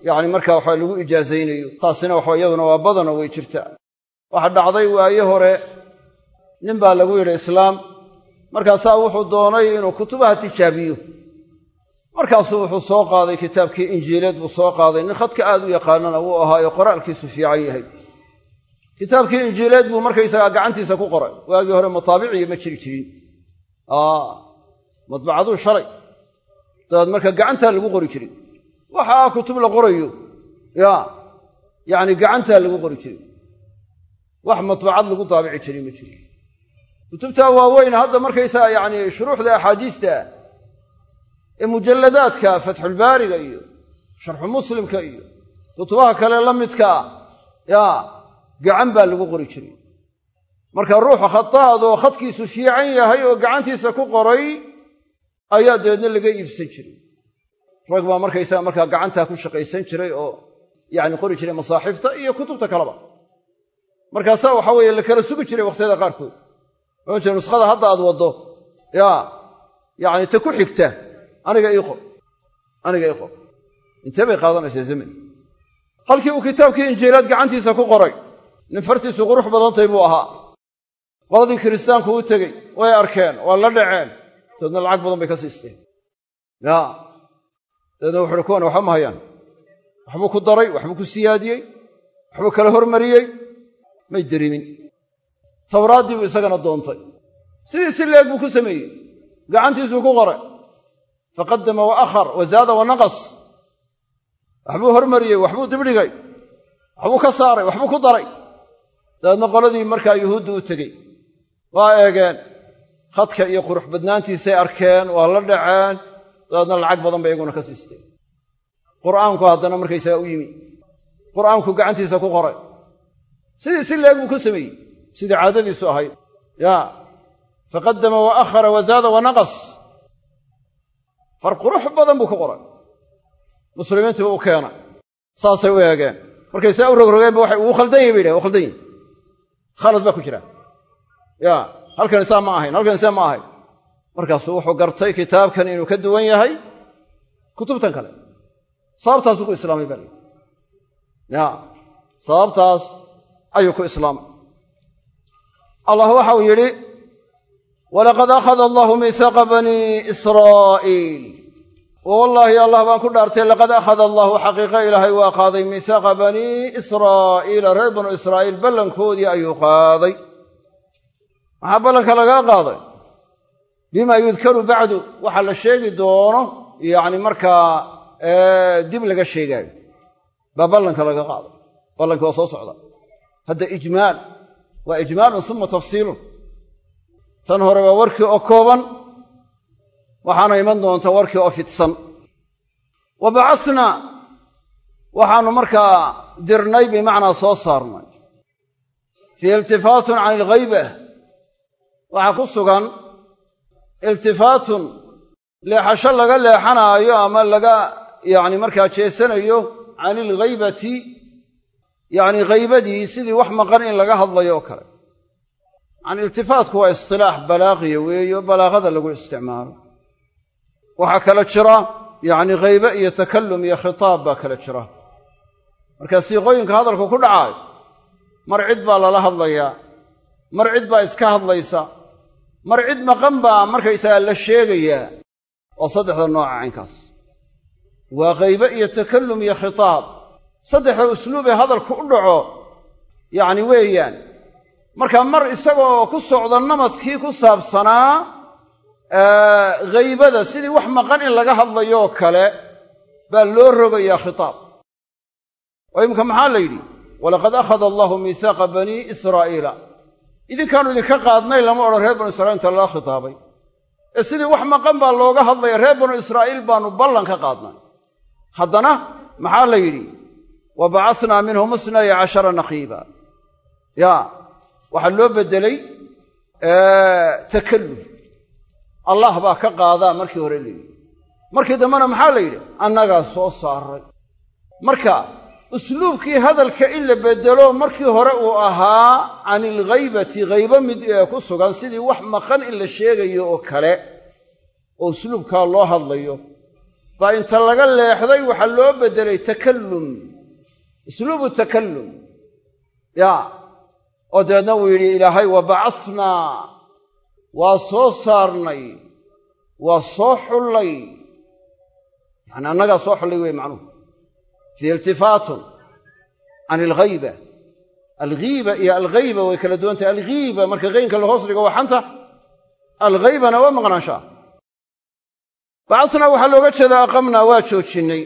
yani marka waxa lagu ijaazaynayo taasina waxa iyaduna waa badanoo way jirtaa. Waxa dhacday waaye hore nin baa lagu yidhi islaam markaasaa wuxuu doonay inuu kutubaha tijaabiyo markaasuu wuxuu soo qaaday kitaabkii injiileed buu soo qaaday nin khadka aad u yaqaanana wuu ahaayo qoraalkiisu fiican yahay. Kitaabkii injiileed buu markaysagaa gacantiisa ku qoray. Waagii hore mutaabiciyo ma jiri jirin. Madbacaduu shalay. Dabeed marka gacantaa lagu qori jiray waxaa kutub la qorayo. Ya yacni gacantaa lagu qori jiray wax madbacad lagu daabici jiray ma jiro kutubtaa waaweyn hadda markaysaa yacni shuruuxda axaadiista ee mujalladaadka fatxulbaariga iyo sharxu muslimka iyo kutubaha kale la midka ah ya gacan baa lagu qori jiray. Marka ruuxa khataad oo khadkiisu fiican yahay oo gacantiisa ku qoray ayaa dabeedna laga iibsan jiray. Rag baa markaysaga markaa gacantaa ku shaqaysan jiray oo yacni qori jiray masaaxiifta iyo kutubta kaleba. Markaasaa waxa weeye la kala sugi jiray wakhtiyada qaarkood. Nuskhada hadda aad waddo yaa xigta aniga ii qor. Aniga ii qor. Intee bay qaadanaysaa zaman halkii uu kitaabkii injiilaad gacantiisa ku qoray nin fartiisu qurux badantay buu ahaa. Qoladii kiristaanku u tegey way arkeen waa la dhaceen. Dabeedna lacag badan bay ka siisteen. Ya dabeedna wuxu uhi kuwan waxba ma hayaan. Waxbuu ku daray waxbuu ku siyaadiyey waxbuu kala hormariyey. May derimin. Tawraaddii buu isagana doontay. Sidii si leeg buu ku sameeyey. Gacantiisuu ku qoray faqadama wa akhar wa zaada wa naqas. Waxbuu hormariyey waxbuu dibdhigay waxbuu ka saaray waxbuu ku daray. Dabeedna qoladii markaa yuhuudda u tegey. Waa eegeen khadka iyo qurux badnaantiisay arkeen waa la dhaceen. Dabeedna lacag badan bay iyaguna ka siisteen qur'aanku haddana markaysaga u yimi. Qur'aanku gacantiisa ku qoray. Sidii si leeg buu ku sameeyey. Sidii caadadiisu ahayd. Ya faqadama wa akhara wa zaada wa naqas far qurux badan buu ku qoray. Muslimiintiiba u keena saasay u eegeen. Markay saa u rogrogeenba waxay uu khaldan yahy bay yidhahen khaldan yahy khalad baa ku jira. Ya halkan isaa ma ahayn halkan isaa ma ahayn. Markaasuu wuxuu gartay kitaabkan inuu ka duwan yahay kutubtan kale. Sababtaasuu ku islaamay baa lii ya sababtaas ayuu ku islaamay. Allah waxa uu yidhi walaqad akhada allahu miisaaqa banii israa'iil wallaahi allah baan ku dhaartay laqad akhada allahu xaqiiqo ilaahay waa qaaday miisaaqa banii israa'iila reer banu israa'iil ballankoodii ayuu qaaday maxaa ballanka lagaa qaaday bima yudkaru bacdu waxa la sheegi doono yacni markaa dib laga sheegaayo baa ballanka laga qaaday ballanki waa soo socda hadda ijmaal waa tan hore waa warkii oo kooban waxaana iman doonta warkii oo fidsan. Wa bacasnaa waxaannu markaa dirnay bimacnaa soo saarnay. Fii iltifaatun can ilghayba waxaa ku sugan iltifaatun leexasho laga leexanaayo ama laga yacni markaa jeesanayo can ilghaybati yacni ghaybadii sidii wax maqan in laga hadlayo oo kale yacni iltifaatku waa istilaax balaaqiya weeyo balaaqada lagu isticmaalo. Waxaa kala jira yacni khaybe iyo takallum iyo khitaab baa kala jira. Marka siiqooyinka hadalku ku dhacaayo mar cid baa lala hadlayaa mar cid baa iska hadlaysa mar cid maqan baa markaysagaa la sheegayaa. Oo saddexda nooca caynkaas. Waa khaybe iyo takallum iyo khitaab. Saddexda usluubee hadalku u dhaco yacni weeyaan marka mar isagoo ku socda namadkii ku saabsanaa haybada sidii wax maqan in laga hadlayoo kale baa loo rogayaa khitaab. Oo iminka maxaa la yidhi? Walaqad akhada allahu miisaaqa banii israa'iila. Idinkaanu idinka qaadnay lama odhan reer banu israiil inta lala khitaabay. Ee sidii wax maqan baa looga hadlaya reer banu israa'iil baanu ballan ka qaadnay. Haddana maxaa la yidhi? Wa bacasnaa minhum isnaya cashara naqiiba ya waxaa loo beddelay takallum. Allah baa ka qaadaa markii hore layidhi. Markii dambena maxaa la yidhi annagaa soo saaray. Marka usluubkii hadalka in la beddelo markii hore uu ahaa can ilghaybati ghaybo mid ee ku sugan sidii wax maqan in la sheegayo oo kale oo usluubkaa loo hadlayo. Baa inta laga leexday waxaa loo beddelay takallum. Usluubu takallum. Ya oo dabeedna uu yidhi ilaahay wa bacasnaa waa soo saarnay waa soo xullay. Yacni annagaa soo xullay wey macnuhu. Fiihi iltifaatun can alghayba alghiiba iyo alghayba way kala duwan tahay alghiiba marka qaynka la hoos dhigo waa xanta. Alghaybana waa maqnaanshaa. Bacasnaa waxaa looga jeedaa aqamnaa waa joojinnay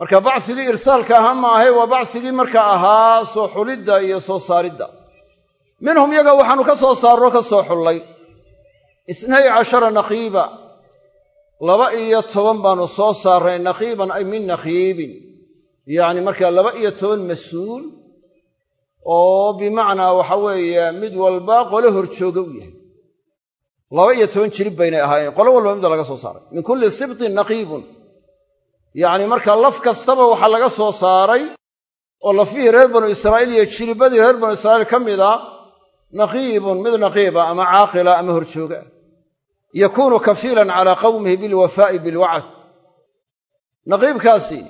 marka bacsigii irsaalka ahaa maahay waa bacsigii marka ahaa soo xulidda iyo soo saaridda. Minhum yaga waxaannu ka soo saarro ka soo xullay. Isnay cashara nakhiiba laba iyo toban baannu soo saarray nakhiiban ay min nakhiibin. Yacni markaa laba iyo toban mas'uul oo bimacnaa waxa weeye mid walba qole horjooga u yahay. Laba iyo toban jirib baynay ahaayeen qolo walba midda laga soo saaray. Min kulli sibtin naqiibun yacni markaa laf kastaba waxaa laga soo saaray oo lafihii reer banu israa'iil iyo jiribbadii reer banu israa'iil ka mida naqiibun mid naqiiba ama caaqila ama horjooga. Yakuunu kafiilan calaa qawmihi bilwafaa'i bilwacd. Naqiibkaasi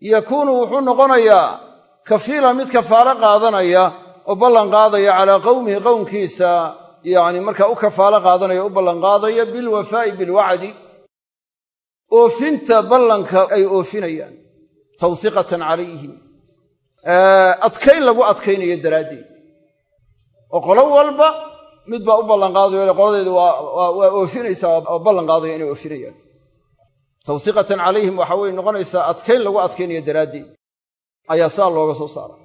yakuunu wuxuu noqonayaa kafiilan mid kafaalo qaadanaya oo ballan qaadaya calaa qowmihi qowmkiisa yacni markaa u kafaalo qaadanaya u ballanqaadaya bilwafaa'i bilwacdi oofinta ballanka ay oofinayaan tawsiqatan calayhim. Adkayn lagu adkaynayo daraaddeed. Oo qolo walba mid baa u ballanqaadayo qoladeedu waa oofinaysaa oo ballan qaadaya inay oofinayaan. Tawsiqatan calayhim waxa weye noqonaysaa adkayn lagu adkaynayo daraaddeed. Ayaa saa looga soo saara.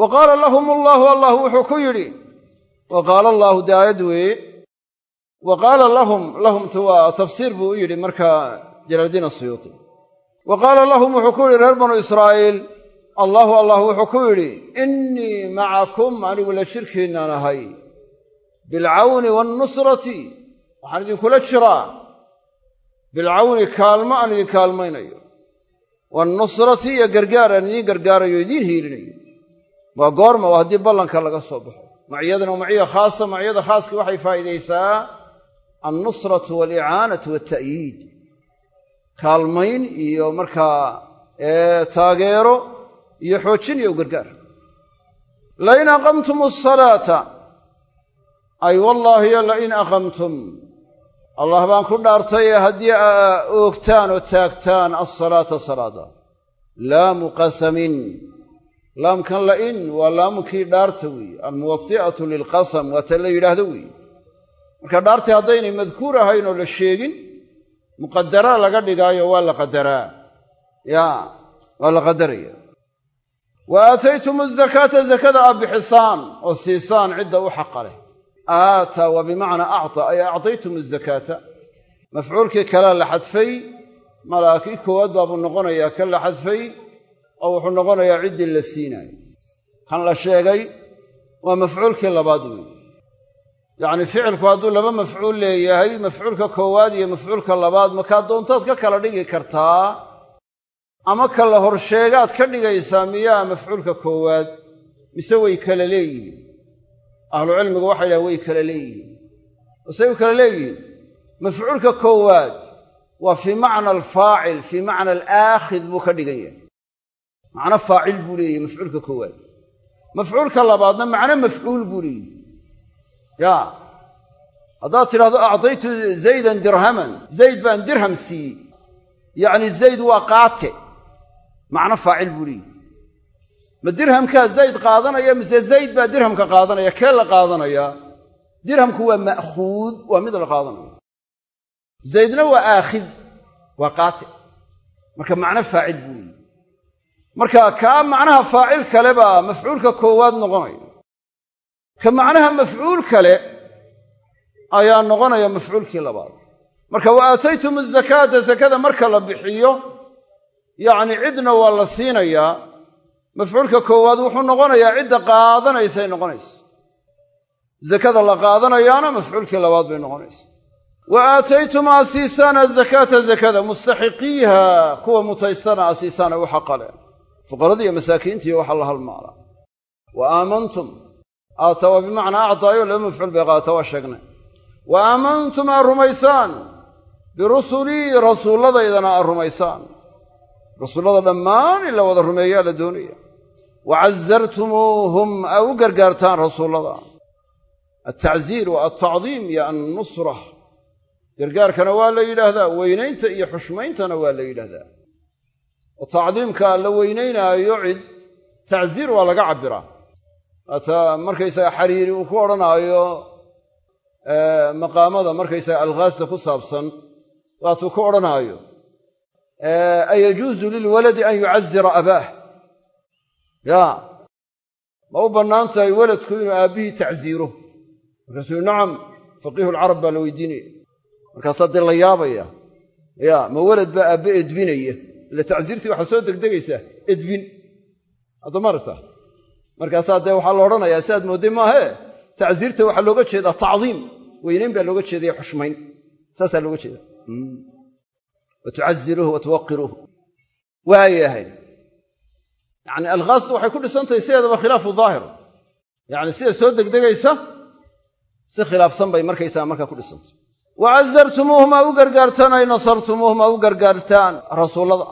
Wa qaala lahum allaahu allah wuxuu ku yidhi wa qaala allaahu wa qaala lahum lahumtu waa tafsiir buu u yidhi markaa jalaaldiin asuyuuti wa qaala lahum wuxuu ku yidhi reer banu israa'iil allaahu allah wuxuu ku yidhi innii macakum anigu la jirkiinnaan ahay. Bilcawni waalnusrati waxaan idinkula jiraa. Bilcawni kaalmo aan idin kaalmaynayo. Waalnusrati iyo gargaar aan idiin gargaarayo idiin hiilinayo. Waa goorma waa haddii ballanka laga soo baxo. Maciyadana waa maciya khaasa maciyada khaaskii waxay faa'iidaysaa alnusratu waalicaanatu waalta'yiid kaalmayn iyo markaa taageero iyo xoojin iyo gargaar. Lain aqamtum asalaata ay wallaahiyo lain aqamtum. Allah baan ku dhaartaye haddii aa oogtaan oo taagtaan alsalaata salaada. Laamu qasamin laamkan la'in waa laamukii dhaarta weeye almuwati'atu lilqasam waa ta la yidhaahdo weeye marka dhaartii haddaynay madkuur ahayn oo la sheegin muqadaraa laga dhigaayo waa la qadaraa yaa waa la qadaraya wa aataytum azakaata zakada aad bixisaan oo siisaan cidda u xaqa leh. Aataa waa bimacnaa acta ay actaytum azakaata mafcuulkii kalea la xadfay malaakii koowaad baabuu noqonayaa kan la xadfay oo wuxuu noqonayaa ciddii la siinaayo kan la sheegay waa mafcuulkii labaad weeye yacni ficilku hadduu laba mafcuul leeyahay mafcuulka koowaad iyo mafcuulka labaad makaa doontaad ka kala dhigi kartaa ama ka la horsheegaad ka dhigaysaa miyaa mafcuulka koowaad mise way kala leeyihiin? Ahlucilmigu waxay dhahen way kala leeyihiin. Masey u kala leeyihiin? Mafcuulka koowaad waa fii macna alfaacil fii macna alaakhid buu ka dhigan yahay. Macno faacil buu leeyahy mafcuulka koowaad. Mafcuulka labaadna macno mafcuul buu leeyahy yaa haddaad tidhahdo acdaytu zaydan dirhaman. Zayd baan dirham siiyey. Yacni zayd waa qaate. Macno faacil buu leeyahy ma dirhamkaa zayd qaadanaya mise zayd baa dirhamka qaadanaya? Kee la qaadanayaa dirhamku waa ma'khuud waa mid la qaadanayo zaydna waa aakhid waa qaate. Marka macno faacil buu leeyahy marka kaa macnaha faacil kale baa mafcuulka koowaad noqonaya ka macnaha mafcuul kale ayaa noqonaya mafcuulkii labaad. Marka wa aataytum azakaata sakada marka la bixiyo yacni cidna waa la siinayaa. Mafcuulka koowaad wuxuu noqonayaa cidda qaadanaysay noqonaysa. Zakada la qaadanayaana mafcuulkii labaad bay noqonaysa. Wa aataytum aa siisaan azakaata zakada mustaxiqiiha kuwa mutaystana aa siisaan u xaqale fuqarada iyo masaakiintiiyo waxa la halmaala wa aamantum aata waa bimacnaa actaayo laba mafcuul bay qaata waa sheegnay. Wa aamantum aa rumaysaan birusulii rasuulladaydana aa rumaysaan rasuullada dhammaan in la wada rumeeyaa la doonaya wa casartumuuhum aa u gargaartaan rasuullada. Altacziir wa altacdiim iyo annusra. Gargaarkana waa la yidhaahdaa weynaynta iyo xushmayntana waa la yidhaahdaa. Oo tacdiimka la weynaynaayo cid tacziir waa laga cabbiraa hataa markaysaga xariiri uu ku odhanaayo maqaamada markaysaga alghaasta ku saabsan waatuu ku odhanaayo ayajuusu lilwaladi an yucazira abaah ya ma u bannaan tahay waladku inuu aabbihii tacziiro? Markaasuu nacam faqiihu lcarab baa la weydiinaya. Markaasaa dee la yaabaya ya ma welad baa aabbe edbinaya? Ila tacsiirtii waxaa soo degdegaysaa edbin. Hadda maaragta markaasaa dee waxaa la odhanayaa si aad moodday maahee tacsiirta waxaa looga jeedaa tacdiim. Weynayn baa looga jeedaya xushmayn. Saasaa looga jeeda tucaziruuhu wa tuwaqiruuhu waayahay yacni alkhaasdu waxay ku dhisantahay sideedaba khilaafu daahir yacni sida soo degdegaysa si khilaafsan bay markaysaa markaa ku dhisantay wa u gargaartaan ay nasartumuuhum u gargaartaan rasuullada.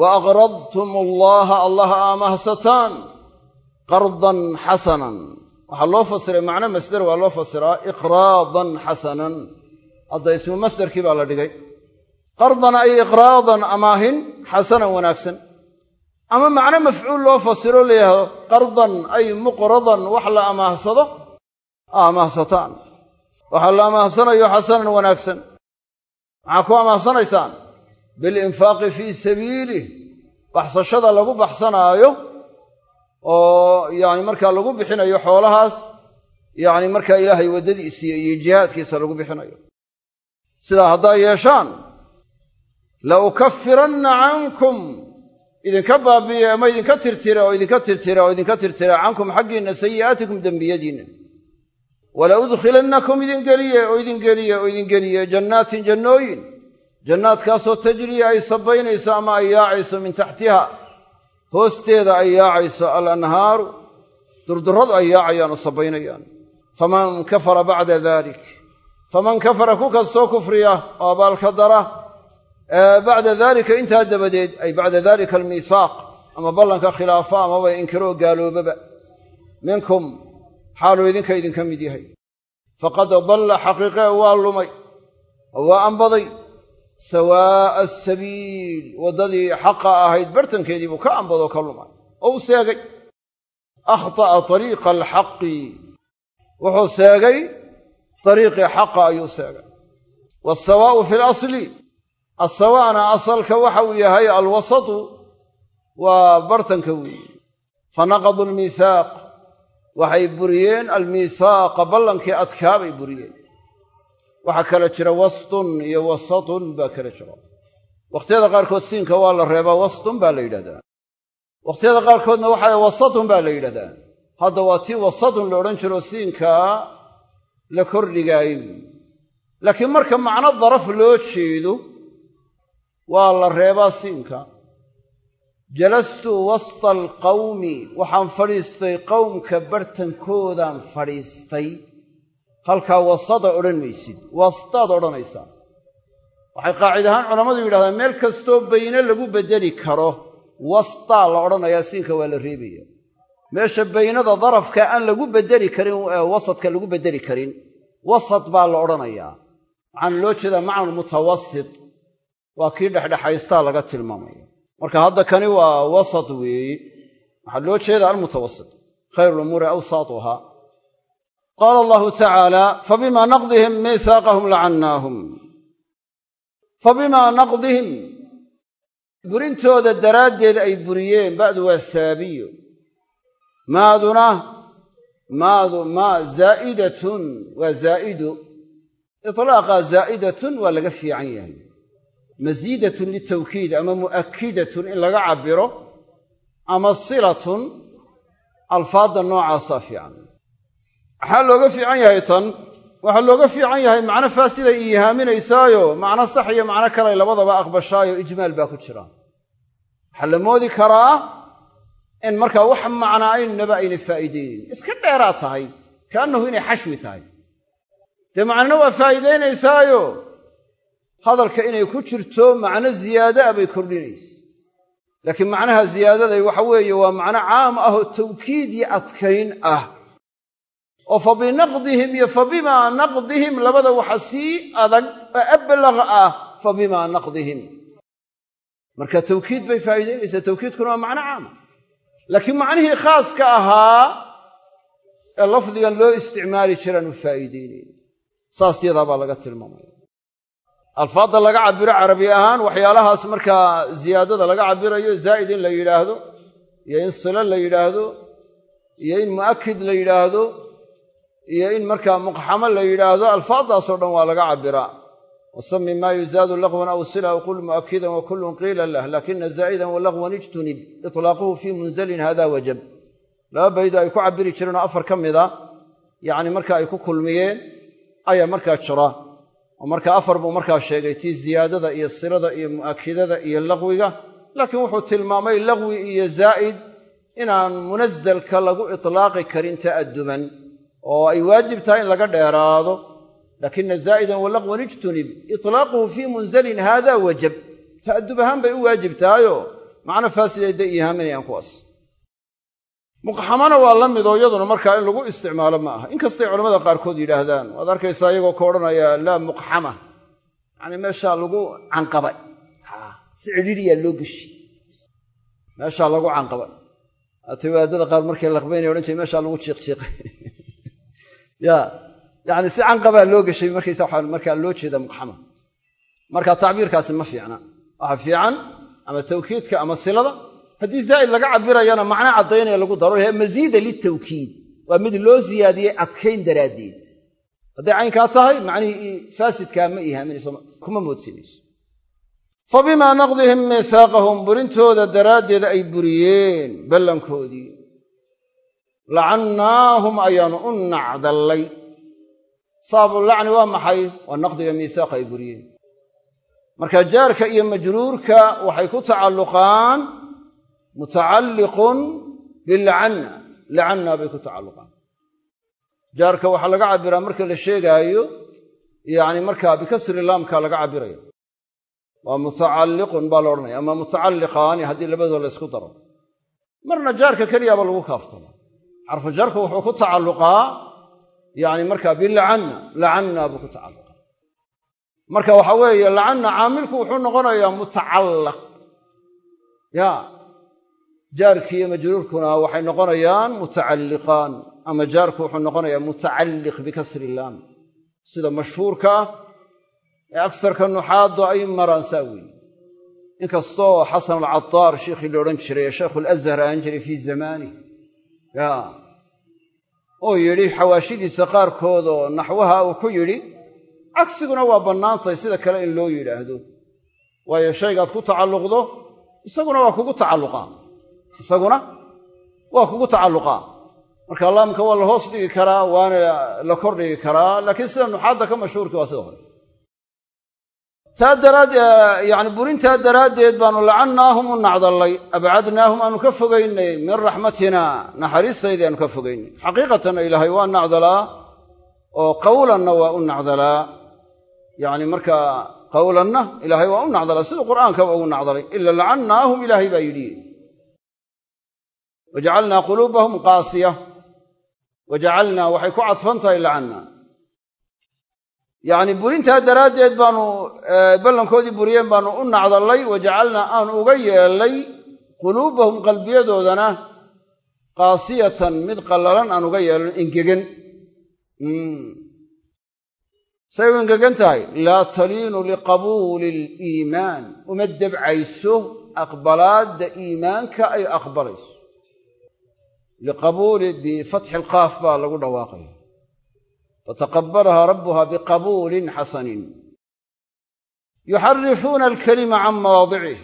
Wa aqradtum allaha allaha aamahsataan qardan xasanan. Waxaa loo fasiray macno masder waa loo fasiraa iqraadan xasanan. Hadda ismu masderkii baa la dhigay. Qardan ay iqraadan amaahin xasanan wanaagsan. Ama macno mafcuul loo fasiro la yidhaahdo qardan ay muqradan wax la amaahsado amaahsataan waxaa la amaahsanayo xasanan wanaagsan. Maxaa ku amaahsanaysaan bilinfaaqi fii sabiilih baxsashada lagu baxsanaayo oo yacni markaa lagu bixinayo xoolahaas yacni markaa ilaahay waddadiisiiyo iyo jihaadkiisa lagu bixinayo. Sidaa haddaa yeeshaan la ukafiranna cankum idinka baabiye ama idinka tirtira oo idinka tirtira oo idinka tirtira cankum xaggiinna sayi'aatikum dembiyadiinna wala udkhilannakum idin geliye oo idin geliye oo idin geliye jannaatin jannooyin jannaadkaasoo tajrii ay sabaynayso ama ay yaacayso min taxtiha hoosteeda ay yaacayso alanhaaru durdurradu ay yaacayaan oo sabaynayaan. Faman kafara bacda dalik faman kafara ku kastoo kufriya oo abaalka dara bacda daalika intaa dabadeed ay bacda dalika almiisaaq ama ballanka khilaafa amaba inkiroo gaaloobaba. Minkum xaaluu idinka idinka mid yahay. Faqad dalla xaqiiqee waa lumay oo waa ambaday sawaa'a asabiil waddadii xaqa ahayd bartankeedii buu ka ambadoo ka lumay oo u seegay akhta'a ariiqa alxaqi wuxuu seegay ariiqii xaqa ayuu seegay waasawaa'u fi lasli assawaana asalka waxa uu yahay alwasatu waa bartanka weeye fanaqaduu almiihaaq waxay buriyeen almiisaaqa ballankii adkaa bay buriyeen waxaa kala jira wastun iyo wasatun baa kala jira wakhtiyada qaarkood siinka waa la reebaa wastun baa la yidhahdaa wakhtiyada qaarkoodna waxa wasatun baa la yidhahdaa hadda waa tii wasatun la odhan jiro siinkaa la kordhigaayo laakiin marka macno daraf loo jeedo waa la reebaa siinka. Jalastu wasta alqawmi waxaan fadhiistay qowmka bartankoodaan fadhiistay halkaa wasada odhan maysid wastaad odhanaysaa waxay qaacid ahaan culammadu yidhahdaan meel kastoo bayne lagu beddeli karo wastaa la odhanayaa siinka waa la reebaya. Meesha baynada darafka aan lagu beddeli karin wasadka lagu beddeli karin wasad baa la odhanayaa. Waxaana loo jeedaa macna mutawasit waa kii dhexdhexaystaa laga tilmaamaya. Marka hadda kani waa wasat weeye waxaa loo jeedaa almutawasit khayru lumuuri qaala allahu tacaala fabima naqdihim miisaaqahum lacannaahum fabimaa naqdihim burintooda daraaddeed ay buriyeen ba'du waa saabiyo maaduna maadu maa zaa'idatun waa zaa'ido itlaaqa zaa'idatun waa laga fiican yahay masiidatun litawkiid ama mu'akkidatun in laga cabbiro ama silatun alfaadda noocaasaa fiican maxaa looga fiican yahay tan waxaa looga fiican yahay macno faasiday iihaaminaysaayo macno sax iyo macno kaley labadaba aqbashaayo ijmaal baa ku jira. Waxaa la moodi karaa in markaa wax macnaa aynaba aynay faa'iidaynayn iska dheeraad tahay kaannahu inay xashwi tahay. Dee macnona waa faa'iidaynaysaayo hadalka inay ku jirto macno ziyaadaa bay kordhinaysa. Laakiin macnaha ziyaadaday waxa weeye waa macno caam ah oo tawkiid iyo adkayn ah oo fa binaqdihim iyo fa bimaa naqdihim labada waxa sii adag oo ablaq ah fa bimaa naqdihim. Marka tawkiid bay faa'iidaynaysaa. Tawkiidkuna waa macno caama laakiin macnihii khaaska ahaa ee lafdigan loo isticmaali jiraanu faa'iidaynayna saas yadaa baa laga tilmaamaya. Alfaadda laga cabiro carabi ahaan waxyaalahaas markaa ziyaadada laga cabirayo zaa'id in la yidhaahdo iyo in silo la yidhaahdo iyo in mu'akid la yidhaahdo iyo in markaa muqxamo la yidhaahdo alfaaddaasoo dhan waa laga cabiraa wasami maa yuzaadu laqwan aw sila aw qul mu'akidan wa kullun qiila lah lakina zaa'idan wa laqwan ijtunib itlaaquhu fii munzalin hada wajab. Laba baydo ay ku cabiri jireenoo afar ka mida yacni marka ay ku kulmiyeen ayaa markaa jira. Oo marka afar buu markaa sheegay tii ziyaadada iyo silada iyo mu'akidada iyo laqwiga laakiin wuxuu tilmaamay laqwi iyo zaa'id inaan munazalka lagu itlaaqi karin ta'aduban oo ay waajib tahay in laga dheeraado laakina zaa'idan walaqwan ijtunib itlaaquhu fii munzalin haada wajab. Ta'adub ahaan bay u waajib tahayoo macno faasiday da ihaaminayaan kuwaas muqxamana waa la midoo iyaduna markaa in lagu isticmaalo ma aha. Inkastay culamada qaarkood yidhaahdaan waad arkaysaa iyagoo ka odhanaya laa muqxama. Yacnii meeshaa lagu canqabay. Si cidhiidhiyaa loo geshi. Meeshaa lagu canqabay. Haatay wadaadada qaar markay laqbaynaya odhan jire meeshaa lagu jiiqjiiqay *laughs* ya yacni si canqabaa loo geshay markaysa waxaa markaa loo jeeda muqxama marka tacbiirkaasi ma fiicna. Waxa fiican ama tawkiidka ama silada haddii zaa'id laga cabirayana macna caddaynaya lagu daro masiida litawkiid. Waa mid loo siyaadiyey adkayn daraaddeed. Hadday caynkaa tahay macnihii faasidkaa ma ihaaminayso kuma moodsinayso fa naqdihim miisaaqahum burintooda daraaddeed ay buriyeen ballankoodii lacannaahum ayaanu u nacdallay. Saabu lacni waa maxay? Waa naqdiga miisaaqa ay buriyeen. Marka jaarka iyo majruurka waxay ku tacalluqaan mutacalliqun bilcanna lacanna bay ku tacalluqaan. Jaarka waxaa laga cabbiraa marka la sheegaayo yacni markaa bikasri laamka laga cabbiraya waa mutacalliqun baa la odhanaya ama mutacalliqaani haddii labadoo la ysku daro. Marna jaarka keliyaaba lagu kaaftama xarfu jarku wuxuu ku tacalluqaa yacni markaa bilacanna lacanna buu ku tacalluqaa. Marka waxa weeye lacanna caamilku wuxuu noqonayaa mutacallaq. Ya jaarkiiyo majruurkuna waxay noqonayaan mutacalliqaan ama jaarku wuxuu noqonayaa mutacalliq bikasri laam sida mashhuurka ee agsarka nuxaaddu ay maraan saa weeye inkastoo xasan alcataar sheikhii la odhan jiray ee shaykhu lazhar aan jiray fii zamaanih ya. Oo yidhi xawaashidiisa qaarkoodoo naxwaha uu ku yidhi cagsiguna waa bannaantay sida kale in loo yidhaahdo. Waayo shaygaad ku tacalluqdo isaguna waa kugu tacalluqaa. Isaguna waa kugu tacalluqaa. Marka laamka waa la hoos dhigi karaa waana la kor dhigi karaa laakiin sida nuxaadda ka mashhuurka waa sida hore taa daraad yani burintaa daraaddeed baanu lacannaahum u nacdallay. Abcadnaahum aanu ka fogaynay min raxmatina naxariistaydii aanu ka fogaynay. Xaqiiqatanna ilaahay waa nacdalaa oo qawlanna waa u nacdalaa. Yani markaa qawlanna ilaahay waa u nacdalaa siduu qur'aankaba ugu nacdalay. Ila lacannaahum ilaahay baa yidhi. Wajacalnaa quluubahum qaasiya. Wajacalnaa waxay ku cadfan tahay lacanna yacni burintaa daraaddeed baanu ballankoodii buriyeen baanu u nacdallay wajacalnaa aanu uga yeellay quluubahum qalbiyadoodana qaasiyatan mid qallalan aan uga yeellan engegan. Say u engegan tahay? Laa taliinu liqabuuli aliimaan. Uma debcayso aqbalaadda iimaanka ay aqbalayso. Liqabuuli bifatxi alqaaf baa lagu dhawaaqaya fataqabalahaa rabbuha biqabuulin xasanin yuxarifuuna alkalima can mawaadicih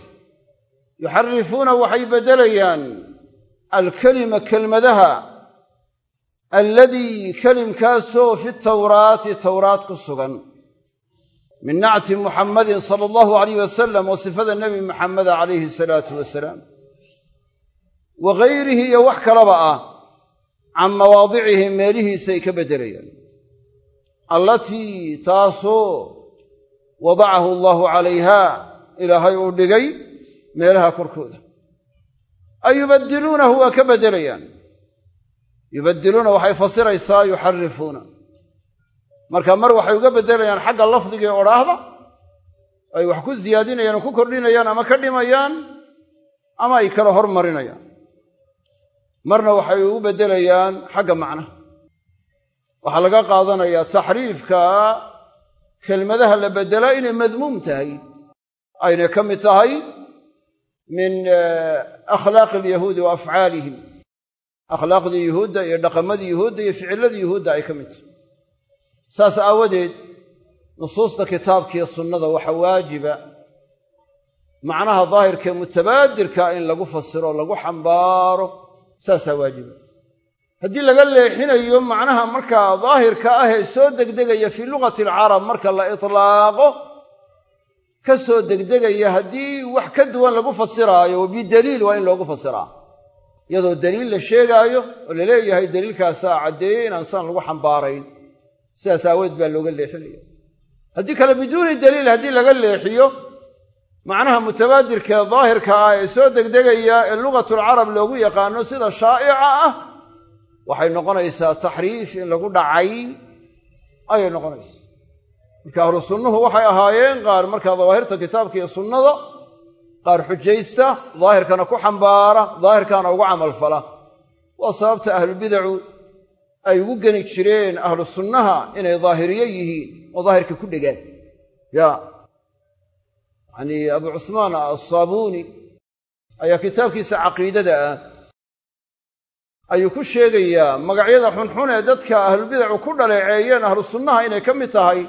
yuxarifuuna waxay beddelayaan alkelima kelmadaha alladii kelimkaasoo fi tawraati towraat ku sugan min nacti muxammadin sala allahu alayh wasalam oo sifada nebi muxameda calayhi salaatu wasalaam wa gayrihi iyo wax kalaba ah can mawaadicihi meelihiisay ka beddelayaan allatii taasoo wadacahu allahu calayha ilaahay uu dhigay meelaha korkooda. Ay yubaddiluunahu waa ka beddelayaan. Yubaddiluuna waxay fasiraysaa yuxarifuuna marka mar waxay uga beddelayaan xagga lafdiga odhaahda ay wax ku siyaadinayaan oo ku kordhinayaan ama ka dhimayaan ama ay kala hormarinayaan. Marna waxay ugu beddelayaan xagga macnaha waxaa laga qaadanayaa taxriifka kelmadaha la beddelaa inay madmuum tahay. Aynay ka mid tahay min akhlaaqi alyahuudi wa afcaalihim. Akhlaaqdii yuhuudda iyo dhaqamadii yuhuudda iyo ficilladii yuhuudda ay ka mid tahay. Saas aawadeed nusuusta kitaabkiiyo sunnada waxa waajiba. Macnaha daahirkaee mutabaadirka in lagu fasiro lagu xambaaro saasaa waajiba haddii laga leexinayo macnaha markaa daahirka ah ee soo degdegaya fii lugati alcarab marka la itlaaqo ka soo degdegaya haddii wax ka duwan lagu fasiraayo bidaliil waa in loogu fasiraa. Iyadoo daliil la sheegaayo oo la leeyahay daliilkaasaa caddeeyey inaan saan lagu xambaarayn. Sidaas aaweed baa looga leexinaya haddii kale biduuni daliil haddii laga leexiyo macnaha mutabaadirkaee daahirka ah ee soo degdegaya ee lugatulcarab loogu yaqaano sida shaa'ica ah waxay noqonaysaa taxriif in lagu dhacay. Ayay noqonaysaa. Marka ahlu sunnuhu waxay ahaayeen qaar markaa dawaahirta kitaabka iyo sunnada qaar xujaysta daahirkana ku xambaara daahirkaana ugu camalfala waa sababta ahlubidacu ay ugu geni jireen ahlu sunnaha inay daahiriye yihiin oo daahirka ku dhegaan. Ya yanii abu cuhmaan assaabuuni ayaa kitaabkiisa caqiidada ah ayuu ku sheegayaa magacyada xunxun ee dadka ahlubidacu ku dhaleeceeyeen ahlu sunnaha inay ka mid tahay.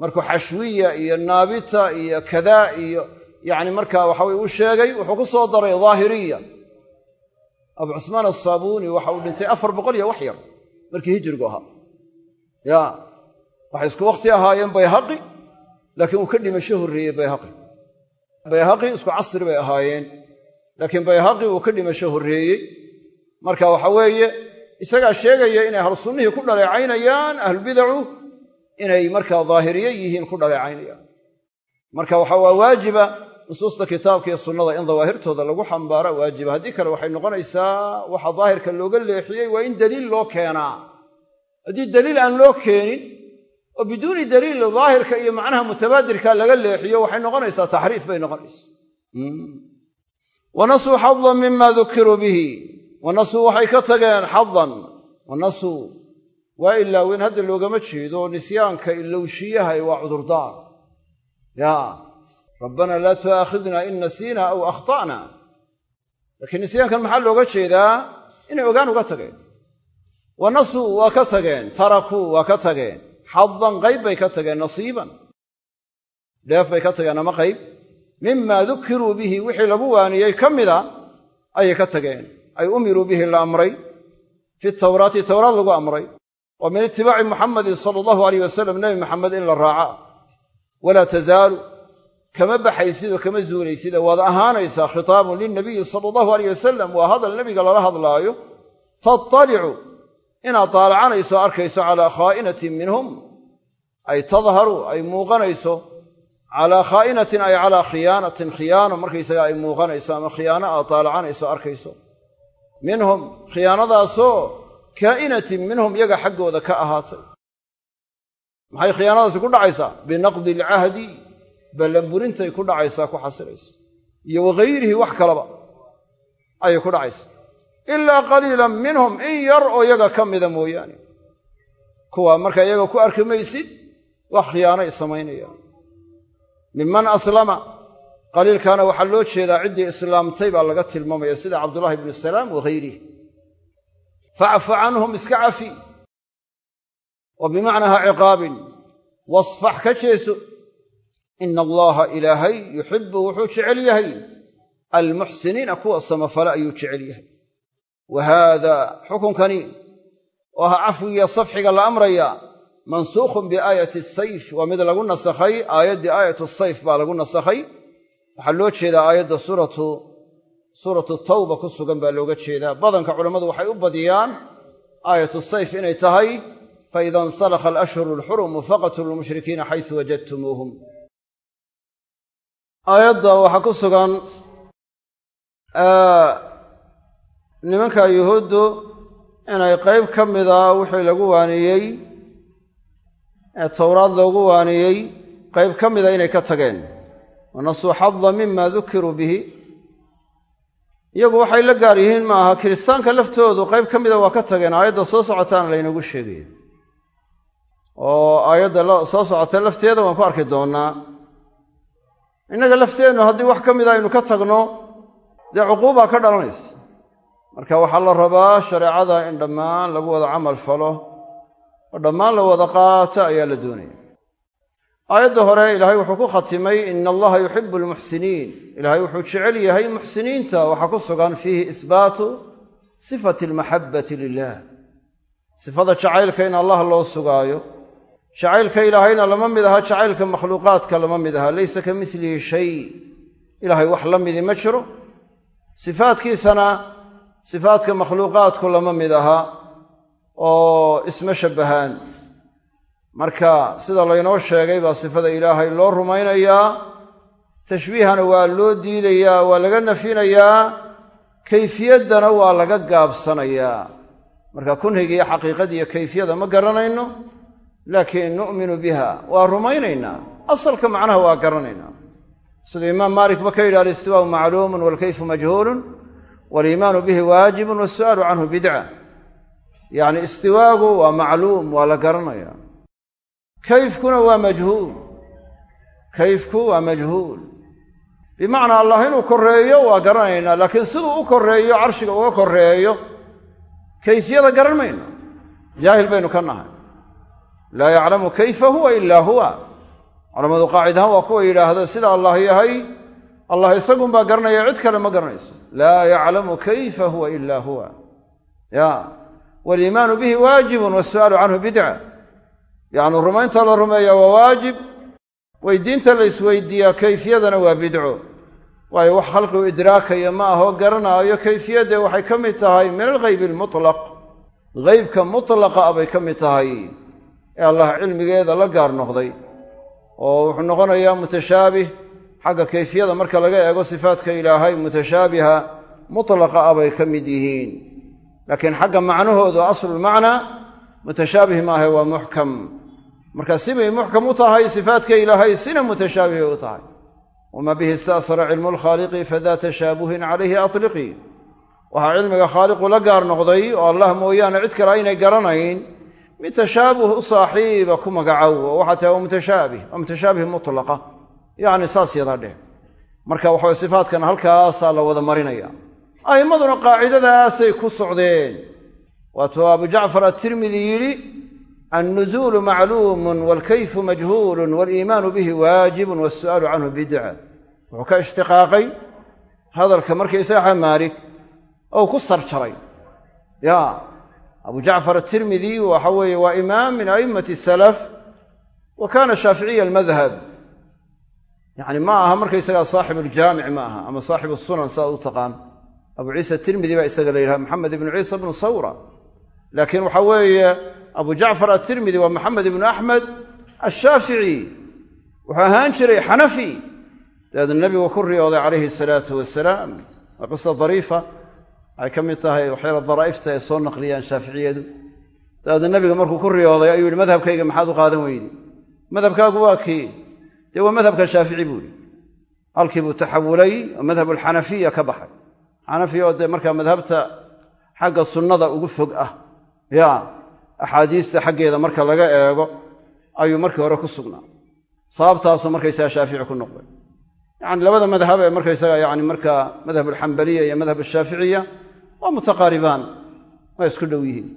Markuu xashwiya iyo naabita iyo kadaa iyo yacni markaa waxaweye u sheegay wuxuu ku soo daray daahiriya abu cusmaan assaabuuni waxa uu dhintay afar boqol iyo wax yar markii hijirigu ahaa. Ya waxay isku wakhti ahaayeen bayhaqi laakiin uu ka dhimasho horreeyey bayhaqi. Bayhaqi isku casri bay ahaayeen laakiin bayhaqi uu ka dhimasho horreeyey marka waxa weeye isagaa sheegaya inay ahlu sunnihii ku dhaleecaynayaan ahlubidacu inay markaa daahiriye yihiin ku dhaleecaynayaan. Marka waxa waa waajiba nusuusta kitaabka iyo sunnada in dawaahirtooda lagu xambaara waajiba. Haddii kale waxay noqonaysaa waxa daahirka looga leexiyey waa in daliil loo keenaa. Haddii daliil aan loo keenin oo biduuni daliil daahirka iyo macnaha mutabaadirka laga leexiyo waxay noqonaysaa taxriif bay noqonaysaa. Wanasuu xadan mima dukiruu bihi wanasuu waxay ka tageen xadan wanasuu waa ilaaweyn hadda loogama jeedo nisyaanka ilowshiyahay waa cudurdaar. Ya rabbanaa laa tu'aakhidna in nasiina aw akhta'na. Laakiin nisyaankan maxaa looga jeedaa? Inay ogaan uga tageen. Wanasuu waa ka tageen tarakuu waa ka tageen xadan qayb bay ka tageen nasiiban. Dheef bay ka tageen ama qayb. Mima dukiruu bihi wixii lagu waaniyey ka mida ayay ka tageen ay umiruu bihi la amray fi tawraati towraad lagu amray wa min itibaaci muxamadin sala allahu alayh wasalam nebi maxamed in la raaca walaa tazaalu kama baxaysid oo kama zuulaysida waad ahaanaysaa khitaabun lilnabiyi sala allahu alayh wasalam waa hadal nebiga lala hadlaayo tattalicu inaad daalacanayso arkayso calaa khaa'inatin minhum ay tadharu ay muuqanayso calaa khaa'inatin ay calaa khiyaanatin khiyaano markaysaga ay muuqanayso ama khiyaano aad daalacanayso arkayso minhum khiyaanadaasoo kaa'inatin minhum iyaga xaggooda ka ahaatay. Maxay khiyaanadaasi ku dhacaysaa? Binaqdi alcahdi ballanburintay ku dhacaysaa ku xasilaysa iyo wagayrihi wax kalaba ayay ku dhacaysaa. Ilaa qaliilan minhum in yar oo iyaga ka mida mooyaane. Kuwaa marka iyaga ku arki maysid wax khiyaanay samaynayaan. Minman aslama qaliilkaana waxaa loo jeedaa ciddii islaamtay baa laga tilmaamaya sida cabdullahi ibnu salaam wagayrihi facfu canhum iska cafi. Wa bimacnaa ha ciqaabin. Wasfax ka jeeso. Ina allaha ilaahay yuxibu wuxuu jecel yahay. Almuxsiniina kuwa samafale ayuu jecel yahay. Wa haada xukunkani oo aha cafwigiiyo safxiga la amraya mansuukhun biaayati sayf waa mid lagu nasakhay aayaddii aayatu sayf baa lagu nasakhay waxaa loo jeedaa aayadda suuratu tawba ku sugan baa looga jeedaa. Badanka culammadu waxay u badiyaan aayatu sayf inay tahay faida insalakha alashhuru alxurumu faqtuluu lmushrikiina xaysu wajadtumuuhum. Aayadda waxaa ku sugan nimanka yuhuuddu inay qayb ka mida wixii lagu waaniyey ee towraad loogu waaniyey qayb ka mida inay ka tageen wanasuu xada mima dukiruu bihi. Iyagu waxay la gaar yihiin ma aha kiristaanka laftoodu qayb ka mida waa ka tageen aayadda soo socotaana laynagu sheegaya oo aayadda soo socota lafteeda waan ku arki doonnaa. Innaga lafteennu haddii wax ka mida aynu ka tagno dee cuquubaa ka dhalanaysa. Marka waxaa la rabaa shareecada in dhammaan lagu wada camal falo oo dhammaan la wada qaato ayaa la doonaya aayadda hore ilaahay wuxuu ku khatimay ina allaha yuxibu almuxsiniin ilaahay wuxuu jecel yahay muxsiniinta. Waxaa ku sugan fiihi isbaatu sifati almaxabbati lilah sifada jacaylka in allah loo sugaayo. Jacaylka ilaahayna lama mid aha jacaylka makhluuqaadka lama mid aha. Laysa ka milihi shay. Ilaahay wax la midi ma jiro. Sifaadkiisana sifaadka makhluuqaadku lama mid aha oo isma shabbahaan marka sida laynoo sheegay baa sifada ilaahay loo rumaynayaa. Tashbiihana waa loo diidayaa waa laga nafinayaa. Kayfiyaddana waa laga gaabsanayaa. Marka kunhigiiyo xaqiiqadiiyo kayfiyada ma garanayno laakiin nu'minu biha waa rumaynaynaa. Asalka macnaha waa garanaynaa. Siduu imaam maalikba ka yidhi alistiwaau macluumun waalkayfu majhuulun waaliimaanu bihi waajibun waasu'aalu canhu bidca yacni istiwaagu waa macluum waa la garanaya kayfkuna waa majhuul. Kayfku waa majhuul. Bimacnaa allah inuu korreeyo waa garanaynaa laakiin siduu u korreeyo carshiga uga korreeyo kayfiyada garan mayno. Jaahil baynu ka nahay. Laa yaclamu kayfa huwa ilaa huwa. Culammadu qaacidahaan waa kuwa yidhaahda sida allah yahay allah isagunbaa garanaya cid kale ma garanayso. Laa yaclamu kayfa huwa ilaa huwa. Ya waliimaanu bihi waajibun wasu'aalu canhu bidca yacni rumaynta la rumeeyaa waa waajib. Weydiinta la isweydiiyaa kayfiyadana waa bidco. Waayo wax khalqigu idraakaya ma ahoo garanaayo kayfiyadde waxay ka mid tahay min alghaybi almutlaq. Ghaybka mutlaqa a bay ka mid tahay. Ee allah cilmigeeda la gaar noqday. Oo wuxuu noqonayaa mutashaabih xagga kayfiyada marka laga eego sifaadka ilaahay mutashaabiha mutlaqa ah bay ka mid yihiin. Laakiin xagga macnahoodu aslulmacnaa mutashaabih maaha waa muxkam. Marka sibay muxkam u tahay sifaadka ilaahay sina mutashaabih u tahay. Wamaa bihi istaasara cilmu lkhaaliqi fadaa tashaabuhin calayhi atliqii waxaa cilmiga khaaliqu la gaar noqday oo allah mooyaane cid kale aynay garanayn mid tashaabuh u saaxiiba ku magacow oo waxaa tahay waa mutashaabih waa mutashaabih mutlaqa. Yacni saas yadaa dheh. Marka waxaway sifaadkan halkaasaa la wada marinaya. A'immaduna qaacidadaasay ku socdeen waatuu abu jacfar atirmidi yidhi annuzuulu macluumun waalkayfu majhuulun waaliimaanu bihi waajibun waasu'aalu canhu bidca wuxuu ka ishtiqaaqay hadalka markaysaga maalik ou ku sarjaray. Ya abu jacfar atirmidi waxa weeye waa imaam min a'immati salaf wa kana shaaficiya almadhab yacni ma aha markaysagaa saaxibu aljaamic ma aha ama saaxibu sunan sidaad u taqaan. Abu ciisa tirmidi laakiin waxa weeye abu jacfar atirmidi waa maxamed ibnu axmed ashaafici wuxuu ahaan jiray xanafi dabeedna nebigu ku riyooday calayhi salaatu wasalaam waa qisa dariifa waxay ka mid tahay waxyaala daraa'ifta ay soo naqliyaan shaaficiyadu. Dabeedna nebiga markuu ku riyooday ayuu yihi madhabkayga maxaad u qaadan weydi madhabkaagu waa kii. Dee waa madhabka shaafici buu ihi halkii taxawulay oo madhab alxanafiya ka baxay. Xanafiya oo madhabta xagga sunnada ugu fog ah ya axaadiista xaggeeda marka laga eego ayuu markii hore ku sugnaa. Sababtaasuu markaysaga shaafici ku noqday. Yacni labada madhab ee markaysaga yani markaa madhab alxambaliya iyo madhab ashaaficiya waa mutaqaaribaan waa isku dhow yihiin.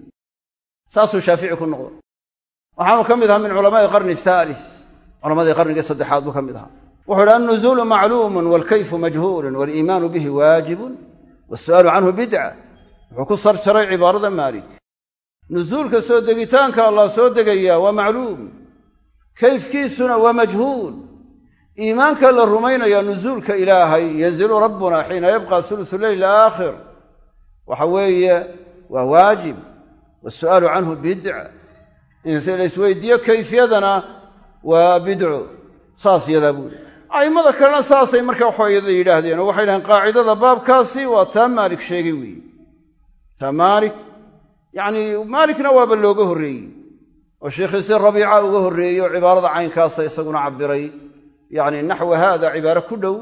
Saasuu shaafici ku noqday. Waxaanu ka mid ahaa min culamaai qarni haalis culamadii qarnigii saddexaad buu ka mid ahaa. Wuxuu ihi annuzuulu macluumun waalkayfu majhuulun waaliimaanu bihi waajibun waasu'aalu canhu bidca wuxuu ku sarjaray cibaarada maalik nusuulka soo degitaanka allah soo degayaa waa macluum. Kayfkiisuna waa majhuul. Iimaanka la rumaynayaa nusuulka ilaahay yanzilu rabbuna xiina yabqa sulusu leyl aakhir. Waxa weeye waa waajib. Wasu'aalu canhu bidca. In la isweydiiyo kayfiyadana waa bidco saas yadaa buuli a'immada kalena saasay marka waxayada yidhaahdeen. Oo waxay dhahdeen qaacidada baabkaasi waa taa sheegay weeye yacnii maalikna waaba looga horreeyey. Oo sheikhiisi rabiica uga horreeyey oo cibaarada caynkaasa isaguna cabbiray. Yacni naxwa haada cibaare ku dhow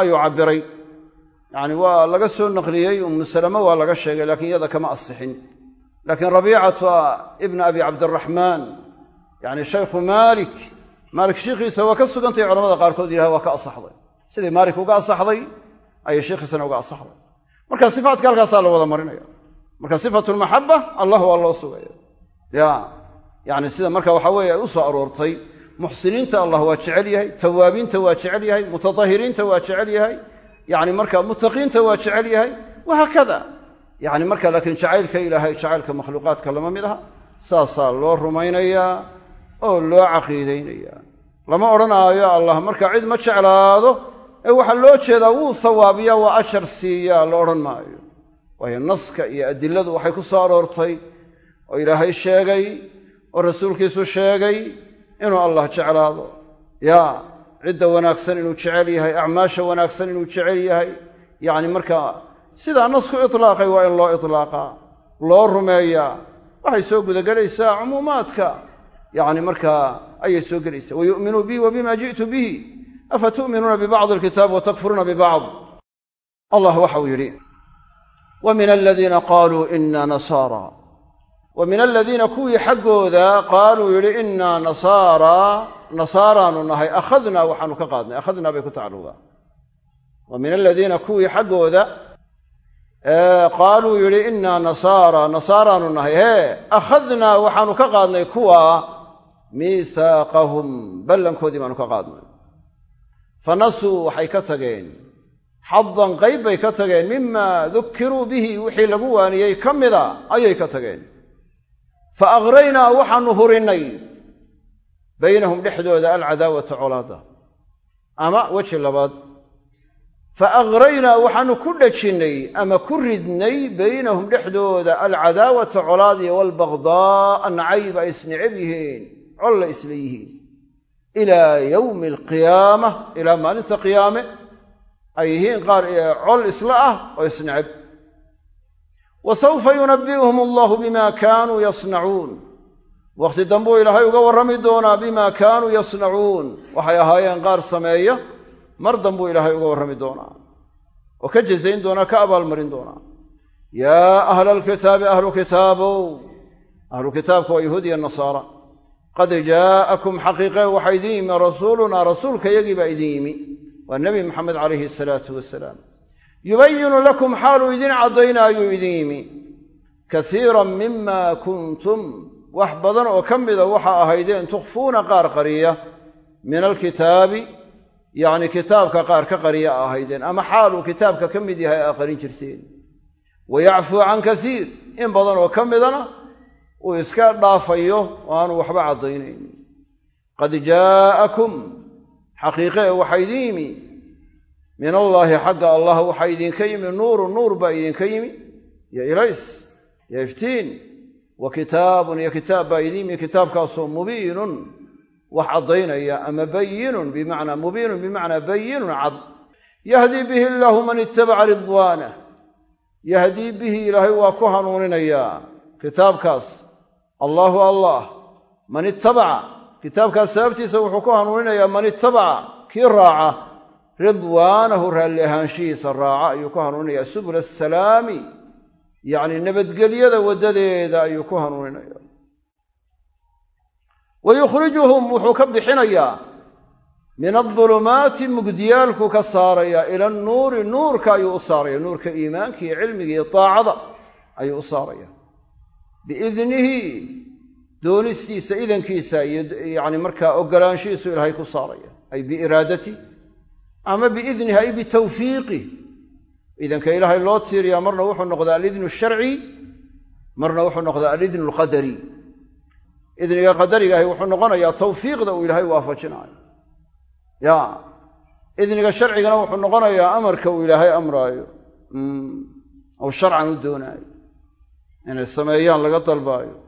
ayuu cabbiray. Yacni waa laga soo naqliyey ummu salame waa laga sheegay laakiin iyada kama asixin. Laakiin rabiicatu ibna abi cabdiraxmaan yacni shaykhu maalik maalik shiikhiisa waa ka sugantay culamada qaarkood yidhaha waa ka asaxday. Sidii maalik uga asaxday ayay shiikhiisana uga asaxday. Marka sifaatka halkaasaa la wada marinaya marka sifatu lmaxaba allah waa loo sugaya ya yacni sida marka waxa weeye ay u soo aroortay muxsiniinta allah waa jecel yahay tawaabiinta waa jecel yahay mutatahiriinta waa jecel yahay yacni marka muttaqiinta waa jecel yahay wahaakada yacni marka laakiin jacaylka ilaahay jacaylka makhluuqaadka lama mid aha saasaa loo rumaynayaa oo loo caqiidaynayaa lama odhanaayo allah marka cid ma jeclaado ee waxaa loo jeedaa wuu sawaabiyaa waa ajar siiyaa la odhan maayo waayo naska iyo adiladu waxay ku soo aroortay oo ilaahay sheegay oo rasuulkiisu sheegay inuu allah jeclaado. Yaa cidda wanaagsan inuu jecel yahay acmaasha wanaagsan inuu jecel yahay. Yacni markaa sidaa nasku itlaaqay waa in loo itlaaqaa loo rumeeyaa waxay soo gudagelaysaa cumuumaadka. Yacni markaa ayay soo gelaysaa. Wayu'minuu bii wa bima ji'tu bihi. Afa tu'minuuna bibacdi alkitaab wa takfuruuna bibacd allah waxauu yidhi wa min aladiina qaaluu ina nasaara wa min aladiina kuwii xaggooda qaaluu yidhi innaa nasaaraa nasaaraanu nahay akhadnaa waxaanu ka qaadnay akhadnaa bay ku tacalluqaa wa min aladiina kuwii xaggooda qaaluu yidhi innaa nasaara nasaaraanu nahay hee akhadnaa waxaanu ka qaadnay kuwa miisaaqahum ballankoodii baanu ka qaadnay fa nasuu waxay ka tageen xadan qayb bay ka tageen. Mima dukkiruu bihi wixii lagu waaniyey ka mida ayay ka tageen. Fa aghraynaa waxaanu hurinnay baynahum dhexdooda alcadaawata colaada. Ama weji labaad. Fa aghraynaa waxaanu ku dhajinnay ama ku ridnay baynahum dhexdooda alcadaawata colaadiya waalbagdaa nacayb ay isnecab yihiin colla isla yihiin. Ilaa yowmi alqiyaama ilaa maalinta qiyaame ay yihiin qaar col isla ah oo isnecab wa sawfa yunabbi'uhum allahu bima kaanuu yasnacuun wakhti dambuu ilaahay uga warrami doonaa bimaa kaanuu yasnacuun waxay ahaayeen qaar sameeya mar dambuu ilaahay uga warrami doonaa. Oo ka jazayn doonaa ka abaalmarin doonaa. Yaa ahla alkitaabi ahlu kitaabow ahlu kitaabka waa yahuud iyo nasaara. Qad jaa'akum xaqiiqe waxaa idin yimi rasuulunaa rasuulka yagii baa idin yimi waa nebi maxamed calayhi asalaatu wasalaam yubayinu lakum xaaluu idin caddaynaayuu idin yimi. Kasiiran mima kuntum. Wax badan oo ka mida waxaa ahaydeen tukhfuuna qaar qariya. Min alkitaabi yacni kitaabka qaar ka qariya a ahaydeen. Ama xaaluu kitaabka ka mid yahay aa qarin jirteen. Wa yacfuu can kasiir. In badan oo ka midana uu iska dhaafayo oo aanu waxba caddaynayn. Qad jaa'akum xaqiiqee waxaa idin yimi. Min allaahi xagga allah waxaa idinka yimi. Nuurun nuur baa idinka yimi. Yo ilays yo iftiin. Wa kitaabun iyo kitaab baa idin yimi. Kitaabkaasoo mubiinun wax caddaynaya ama bayinun bimacnaa mubiinun bimacnaa bayinun cad. Yahdii bihi illaahu man itabaca ridwaanah yahdii bihi ilaahay waa ku hanuuninayaa. Kitaabkaas allaahu allah man ittabaca kitaabkaas sababtiisa wuxuu ku hanuuninayaa man ittabaca kii raaca ridwaanahu raalli ahaanshihiisa raaca ayuu ku hanuuninayaa. Subula asalaami yacni nabadgelyada waddadeeda ayuu ku hanuuninaya wa yukhrijuhum wuxuu ka bixinayaa min adulumaati mugdiyaalkuu ka saarayaa ila annuuri nuurka ayuu u saaraya. Nuurka iimaanka iyo cilmiga iyo taacada ayuu u saaraya. Biidnihi doonistiisa idankiisa iyo yacni markaa ogolaanshihiisu ilaahay ku saaraya. Ay biiraadati ama biidnihi ay bitawfiiqi. Idanka ilaahay loo tiiriyaa marna wuxuu noqdaa alidnu sharci marna wuxuu noqdaa alidnu alqadari idniga qadarigaahi wuxuu noqonayaa tawfiiqda uu ilaahay waafajinaayo. Ya idniga sharcigana wuxuu noqonayaa amarka uu ilaahay amraayo. Ou sharcan u doonaayo. Inay sameeyaan laga dalbaayo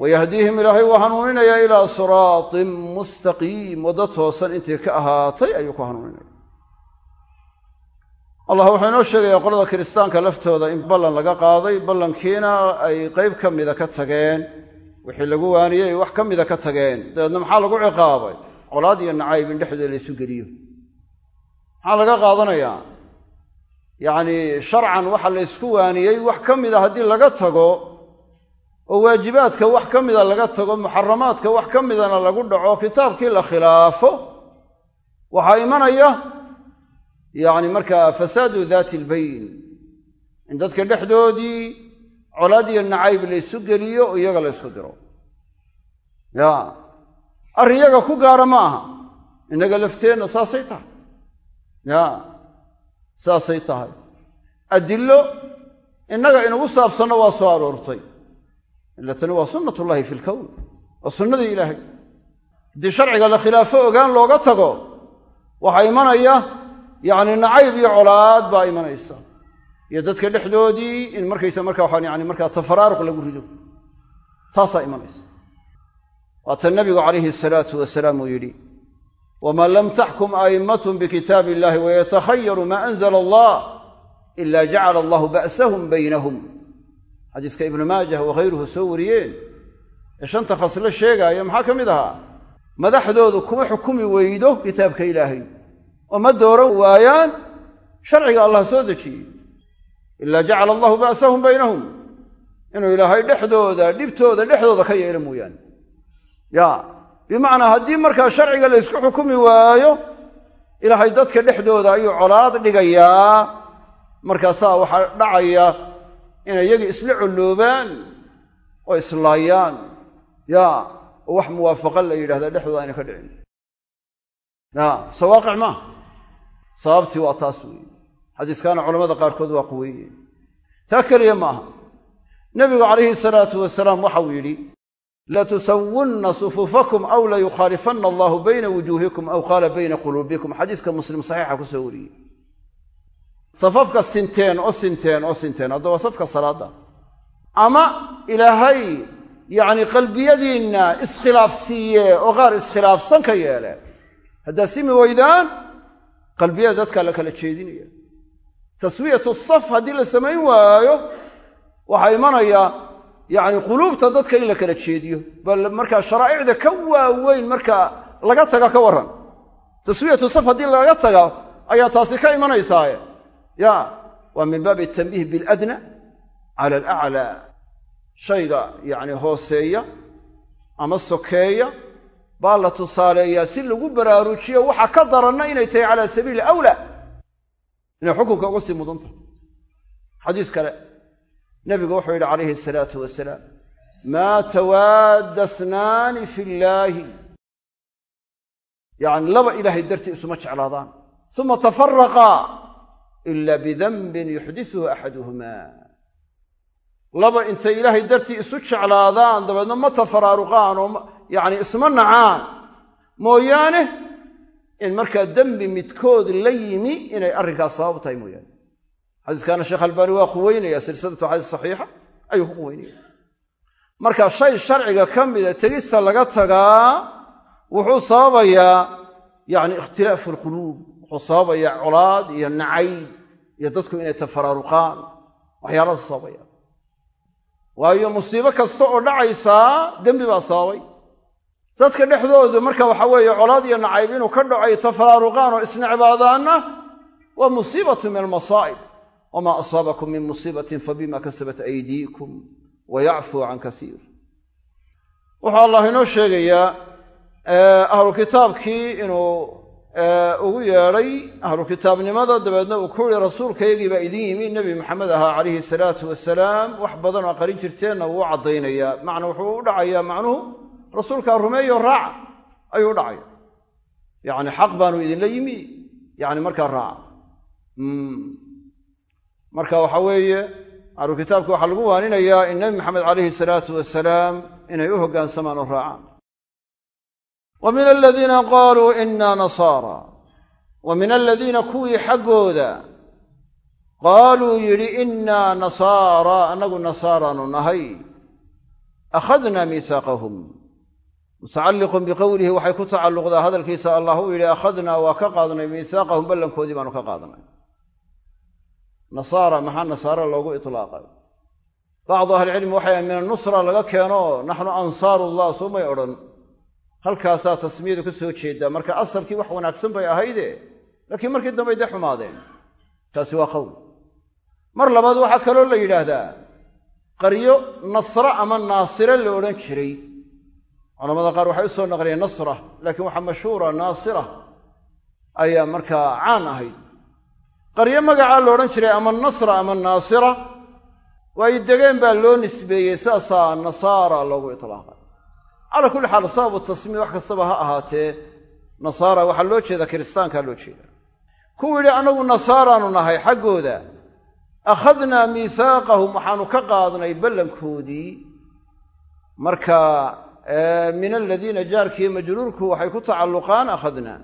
wayahdiihim ilaahay waa hanuuninayaa ilaa siraatin mustaqiim waddo toosan intii ka ahaatay ayuu ku hanuuninaya. Allah wuxuu inoo sheegayaa qolada kiristaanka laftooda in ballan laga qaaday ballankiina ay qayb ka mida ka tageen wixii lagu waaniyey ay wax ka mida ka tageen. Dabeedna maxaa lagu ciqaabay? Colaad iyo nacayb in dhexdooda la isu geliyo. Maxaa laga qaadanayaa yacnii sharcan waxa la ysku waaniyey wax ka mida haddii laga tago oo waajibaadka wax ka mida laga tago muxaramaadka wax ka midana lagu dhaco kitaabkii la khilaafo waxaa imanaya yacni markaa fasaadu daati albayn in dadka dhexdoodii colaad iyo nacayb la ysu geliyo oo iyaga la ysku diro. Ya arrin iyaga ku gaara ma aha. Innaga lafteenna saasay tahay. Ya saasay tahay. Adillo innaga inugu saabsanno waa soo aroortay ila tani waa sunnatullaahi fi lkown waa sunnadii ilaahay. Haddii sharciga la khilaafo ogaan looga tago waxaa imanaya yacni nacayb iyo colaad baa imanaysa. Iyo dadka dhexdoodii in markaysa marka waxaan yani markaa tafaraaruq lagu rido taasaa imanaysa. Waata nabigu calayhi asalaatu wasalaam uu yidhi waman lam taxkum a'immatum bikitaabi illahi wayatakhayaru maa anzala allah ila jacala allahu ba'sahum baynahum xadiiska ibnu maajah wakhayruhu soo wariyeen. Ee shanta khaslo sheegaaya maxaa ka mid ahaa? Madaxdoodu kuma xukumi weydo kitaabka ilaahay. Oo ma dooran waayaan sharciga allah soo dejiyey. Ilaa jacala allahu ba'sahum baynahum. Inuu ilaahay dhexdooda dhibtooda dhexdooda ka yeelo mooyaane. Ya bimacnaa haddii markaa sharciga la ysku xukumi waayo ilaahay dadka dhexdooda ayuu colaad dhigayaa. Markaasaa waxaa dhacaya inay iyagii isla colloobaan oo islaayaan. Ya oo wax muwaafaqa la yidhahda dhexdooda ayna ka dhicin. Ya sawaaqic maaha sababtii waa taas weeye. Xadiiskaana culamada qaarkood waa quweeye taa keliya ma aha. Nebigu calayhi salaatu wasalaam waxau yidhi latusawunna sufufakum aw layukhaalifanna allahu bayna wujuuhikum aw qaala bayna quluubikum. Xadiiska muslim saxiixa ku soo wariyey safafka sinteen oo sinteen oo sinteen hadda waa safka salaadda. Ama ilaahay yacni qalbiyadiinna iskhilaafsiiye oo qaar iskhilaafsan ka yeele. Haddaad simi weydaan qalbiyada dadkaa la kala jeedinaya. Taswiyatu saf haddii la samayn waayo waxaa imanaya yacni quluubta dadka in la kala jeediyo. Bal markaa sharaa'icda ka waaweyn markaa laga taga ka warran. Taswiyatu saf haddii laga taga ayaa taasi ka imanaysaaye ya waa min baabi atanbiih biladna cala alaclaa shayga yacni hooseeya ama sokeeya baa la tusaaleeyaa si lagu baraarujiyo waxa ka daranna inay tahay calaa sabiili awlaa inay xukunka uga sii mudan tahay xadiis kale nebigu wuxuu yidhi calayhi asalaatu wasalaam maa tawaadda snaani fi illaahi yacni laba ilaahay dartii isuma jeclaadaan. Suma tafaraqaa ila bidanbin yuxdisuhu axaduhumaa laba intay ilaahay dartii isu jeclaadaan dabeedna ma tafaraaruqaan oo yacni isma nacaan mooyaane in markaa dembi midkood la yimi inay arrinkaas sabab tahay mooyaane xadiiskaana sheekh albaani waa quweynaya silsilatu xadiis saxiixa ayuu ku quweynaya marka shay sharciga ka mida tegista laga tagaa wuxuu sababayaa yacni ikhtilaafu alquluub wuxuu sababayaa colaad iyo nacayb iyo dadku inay tafaraaruqaan waxyaaladu sababaya. Waayo musiibo kasta oo dhacaysaa dembi baa sababay. Dadka dhexdoodu marka waxa weeye colaad iyo nacayb inuu ka dhaco ay tafaraaruqaan oo isnecbaadaanna waa musiibatu min almasaa'ib. Wamaa asaabakum min musiibatin fabima kasabat aydiikum wa yacfuu can kasiir. Wuxuu allah inoo sheegayaa ahlu kitaabkii inuu ugu yeedhay ahlu kitaabnimada. Dabeedna uu ku yihi rasuulkaygii baa idin yimi. Nebi maxamed ahaa calayhi salaatu wasalaam wax badan oo qarin jirteenna wuu u caddaynayaa macna wuxuu u dhacayaa macnuhu rasuulkaa rumeeyo raaca ayuu u dhacaya yacni xaq baanu idinla yimi. Yacni markaa raaca marka waxa weeye ahlu kitaabka waxaa lagu waaninayaa in nebi maxamed calayhi salaatu wasalaam inay u hoggaansamaan oo raacaan wa min aladiina qaaluu inna nasaara wa min aladiina kuwii xaggooda. Qaaluu yidhi innaa nasaara annagu nasaaraanu nahay. Akhadnaa miisaaqahum mutacalliqun biqowlihi waxay ku tacalluqdaa hadalkiisa. Allah uu yidhi akhadnaa waa ka qaadnay miisaaqahum ballankoodii baanu ka qaadnay nasaara maxaa nasaara loogu itlaaqay? Bacdu ahlicilmi waxay min anusra laga keeno naxnu ansaarullah soo may odhan halkaasaa tasmiyadu ka soo jeedaa marka asalkii wax wanaagsan bay ahayde laakiin markii dambey dee xumaadeen. Taasi waa qowl mar labaad waxaa kaloo la yidhaahdaa qaryo nasra ama naasire la odhan jiray. Culamada qaar waxay u soo naqliyeen nasra laakiin waxaa mashhuura naasira ayaa markaa caan ahayd. Qaryo magacaa la odhan jiray ama nasra ama naasira waa ay degeen baa loo nisbeeyey saasaa nasaara loogu itlaaqay calaa kulli xaal sababu tasmiim wax kastaba ha ahaatee nasaara waxaa loo jeeda kiristaankaa loo jeeda kuwuu yidhi annagu nasaaraanu nahay xaggooda akhadnaa miihaaqahum waxaanu ka qaadnay ballankoodii. Marka min aladiina jaarkiiyo majruurku waxay ku tacalluqaan akhadnaa.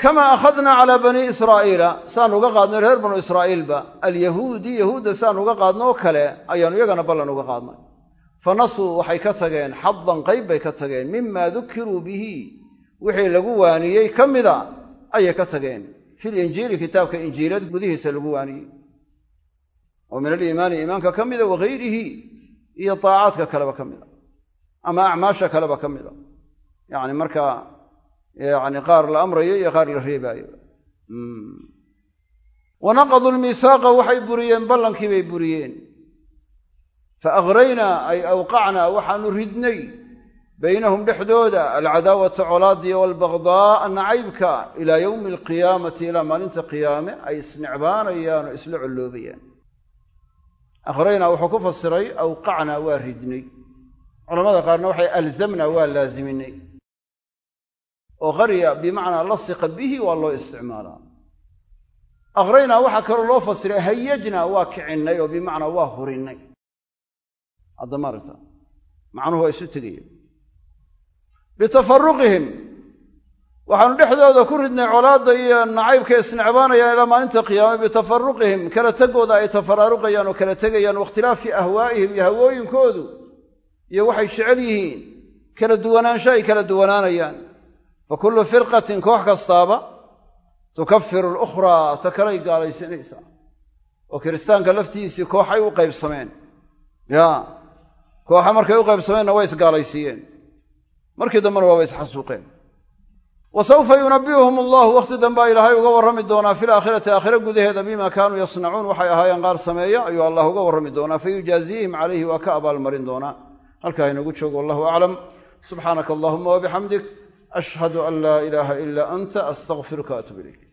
Kamaa akhadnaa calaa banii israa'iila saanu uga qaadnay reer banu israa'iilba alyahuudi yahuudda saanu uga qaadno oo kale ayaanu iyagana ballan uga qaadnay fa nasuu waxay ka tageen xadan qayb bay ka tageen. Mima dukiruu bihi. Wixii lagu waaniyey ka mida ayay ka tageen. Fil injiili kitaabka injiilad gudihiisa lagu waaniyey. Oo min aliimaani iimaanka ka mida wagayrihi iyo taacaadka kaleba ka mida. Ama acmaasha kaleba ka mida. Yacni markaa yacni qaar la amrayo iyo qaar la reebaayo. Wa naqaduu lmiihaaqa waxay buriyeen ballankii bay buriyeen fa aghraynaa ay awqacnaa waxaanu ridnay baynahum dhexdooda alcadaawata colaadiya waalbagdaa nacaybka ilaa yowmi alqiyaamati ilaa maalinta qiyaame ay isnecbaanayaan oo isla colloobayaan akhraynaa wuxuu ku fasiray awqacnaa waa ridnay culamada qaarna waxay alzamnaa waa laaziminay oo qarya bimacnaa lasiqa bihi waa loo isticmaalaa akhraynaa waxaa kaloo loo fasiray hayajnaa waa kicinnay oo bimacnaa waa hurinnay hadda maaragta macnuhu waa isu tegaya bitafaruqihim waxaanu dhexdooda ku ridnay colaadda iyo nacaybka isnecbaanayaan ilaa maalinta qiyaame. Bitafaruqihim kala tegooda ay tafaraaruqayaan oo kala tegayaan wakhtilaafi ahwaa'ihim iyo hawooyinkoodu iyo waxay jecel yihiin kala duwanaansho ay kala duwanaanayaan. Fa kullu firqatin koox kastaaba tukafiru alukhraa ta kalay gaalaysanaysaa oo kiristaanka laftiisii kooxay u qaybsameen. Ya kooxa markay u qaybsameenna way isgaalaysiiyeen. Markii dambena waaba isxasuuqeen. Wa sawfa yunabi'uhum allahu wakhti dambaa ilaahay uga warrami doonaa fil aakhirati aakhire gudaheeda bima kaanuu yasnacuun. Waxay ahaayeen qaar sameeya ayuu allah uga warrami doonaa. Fa yujaaziihim calayhi waa ka abaalmarin doonaa. Halkaa inagu joogo wallahu aclam. Subxaanaka allahuma wabixamdik ashhadu an laa ilaaha ilaa anta astaqfiruka atub ilayk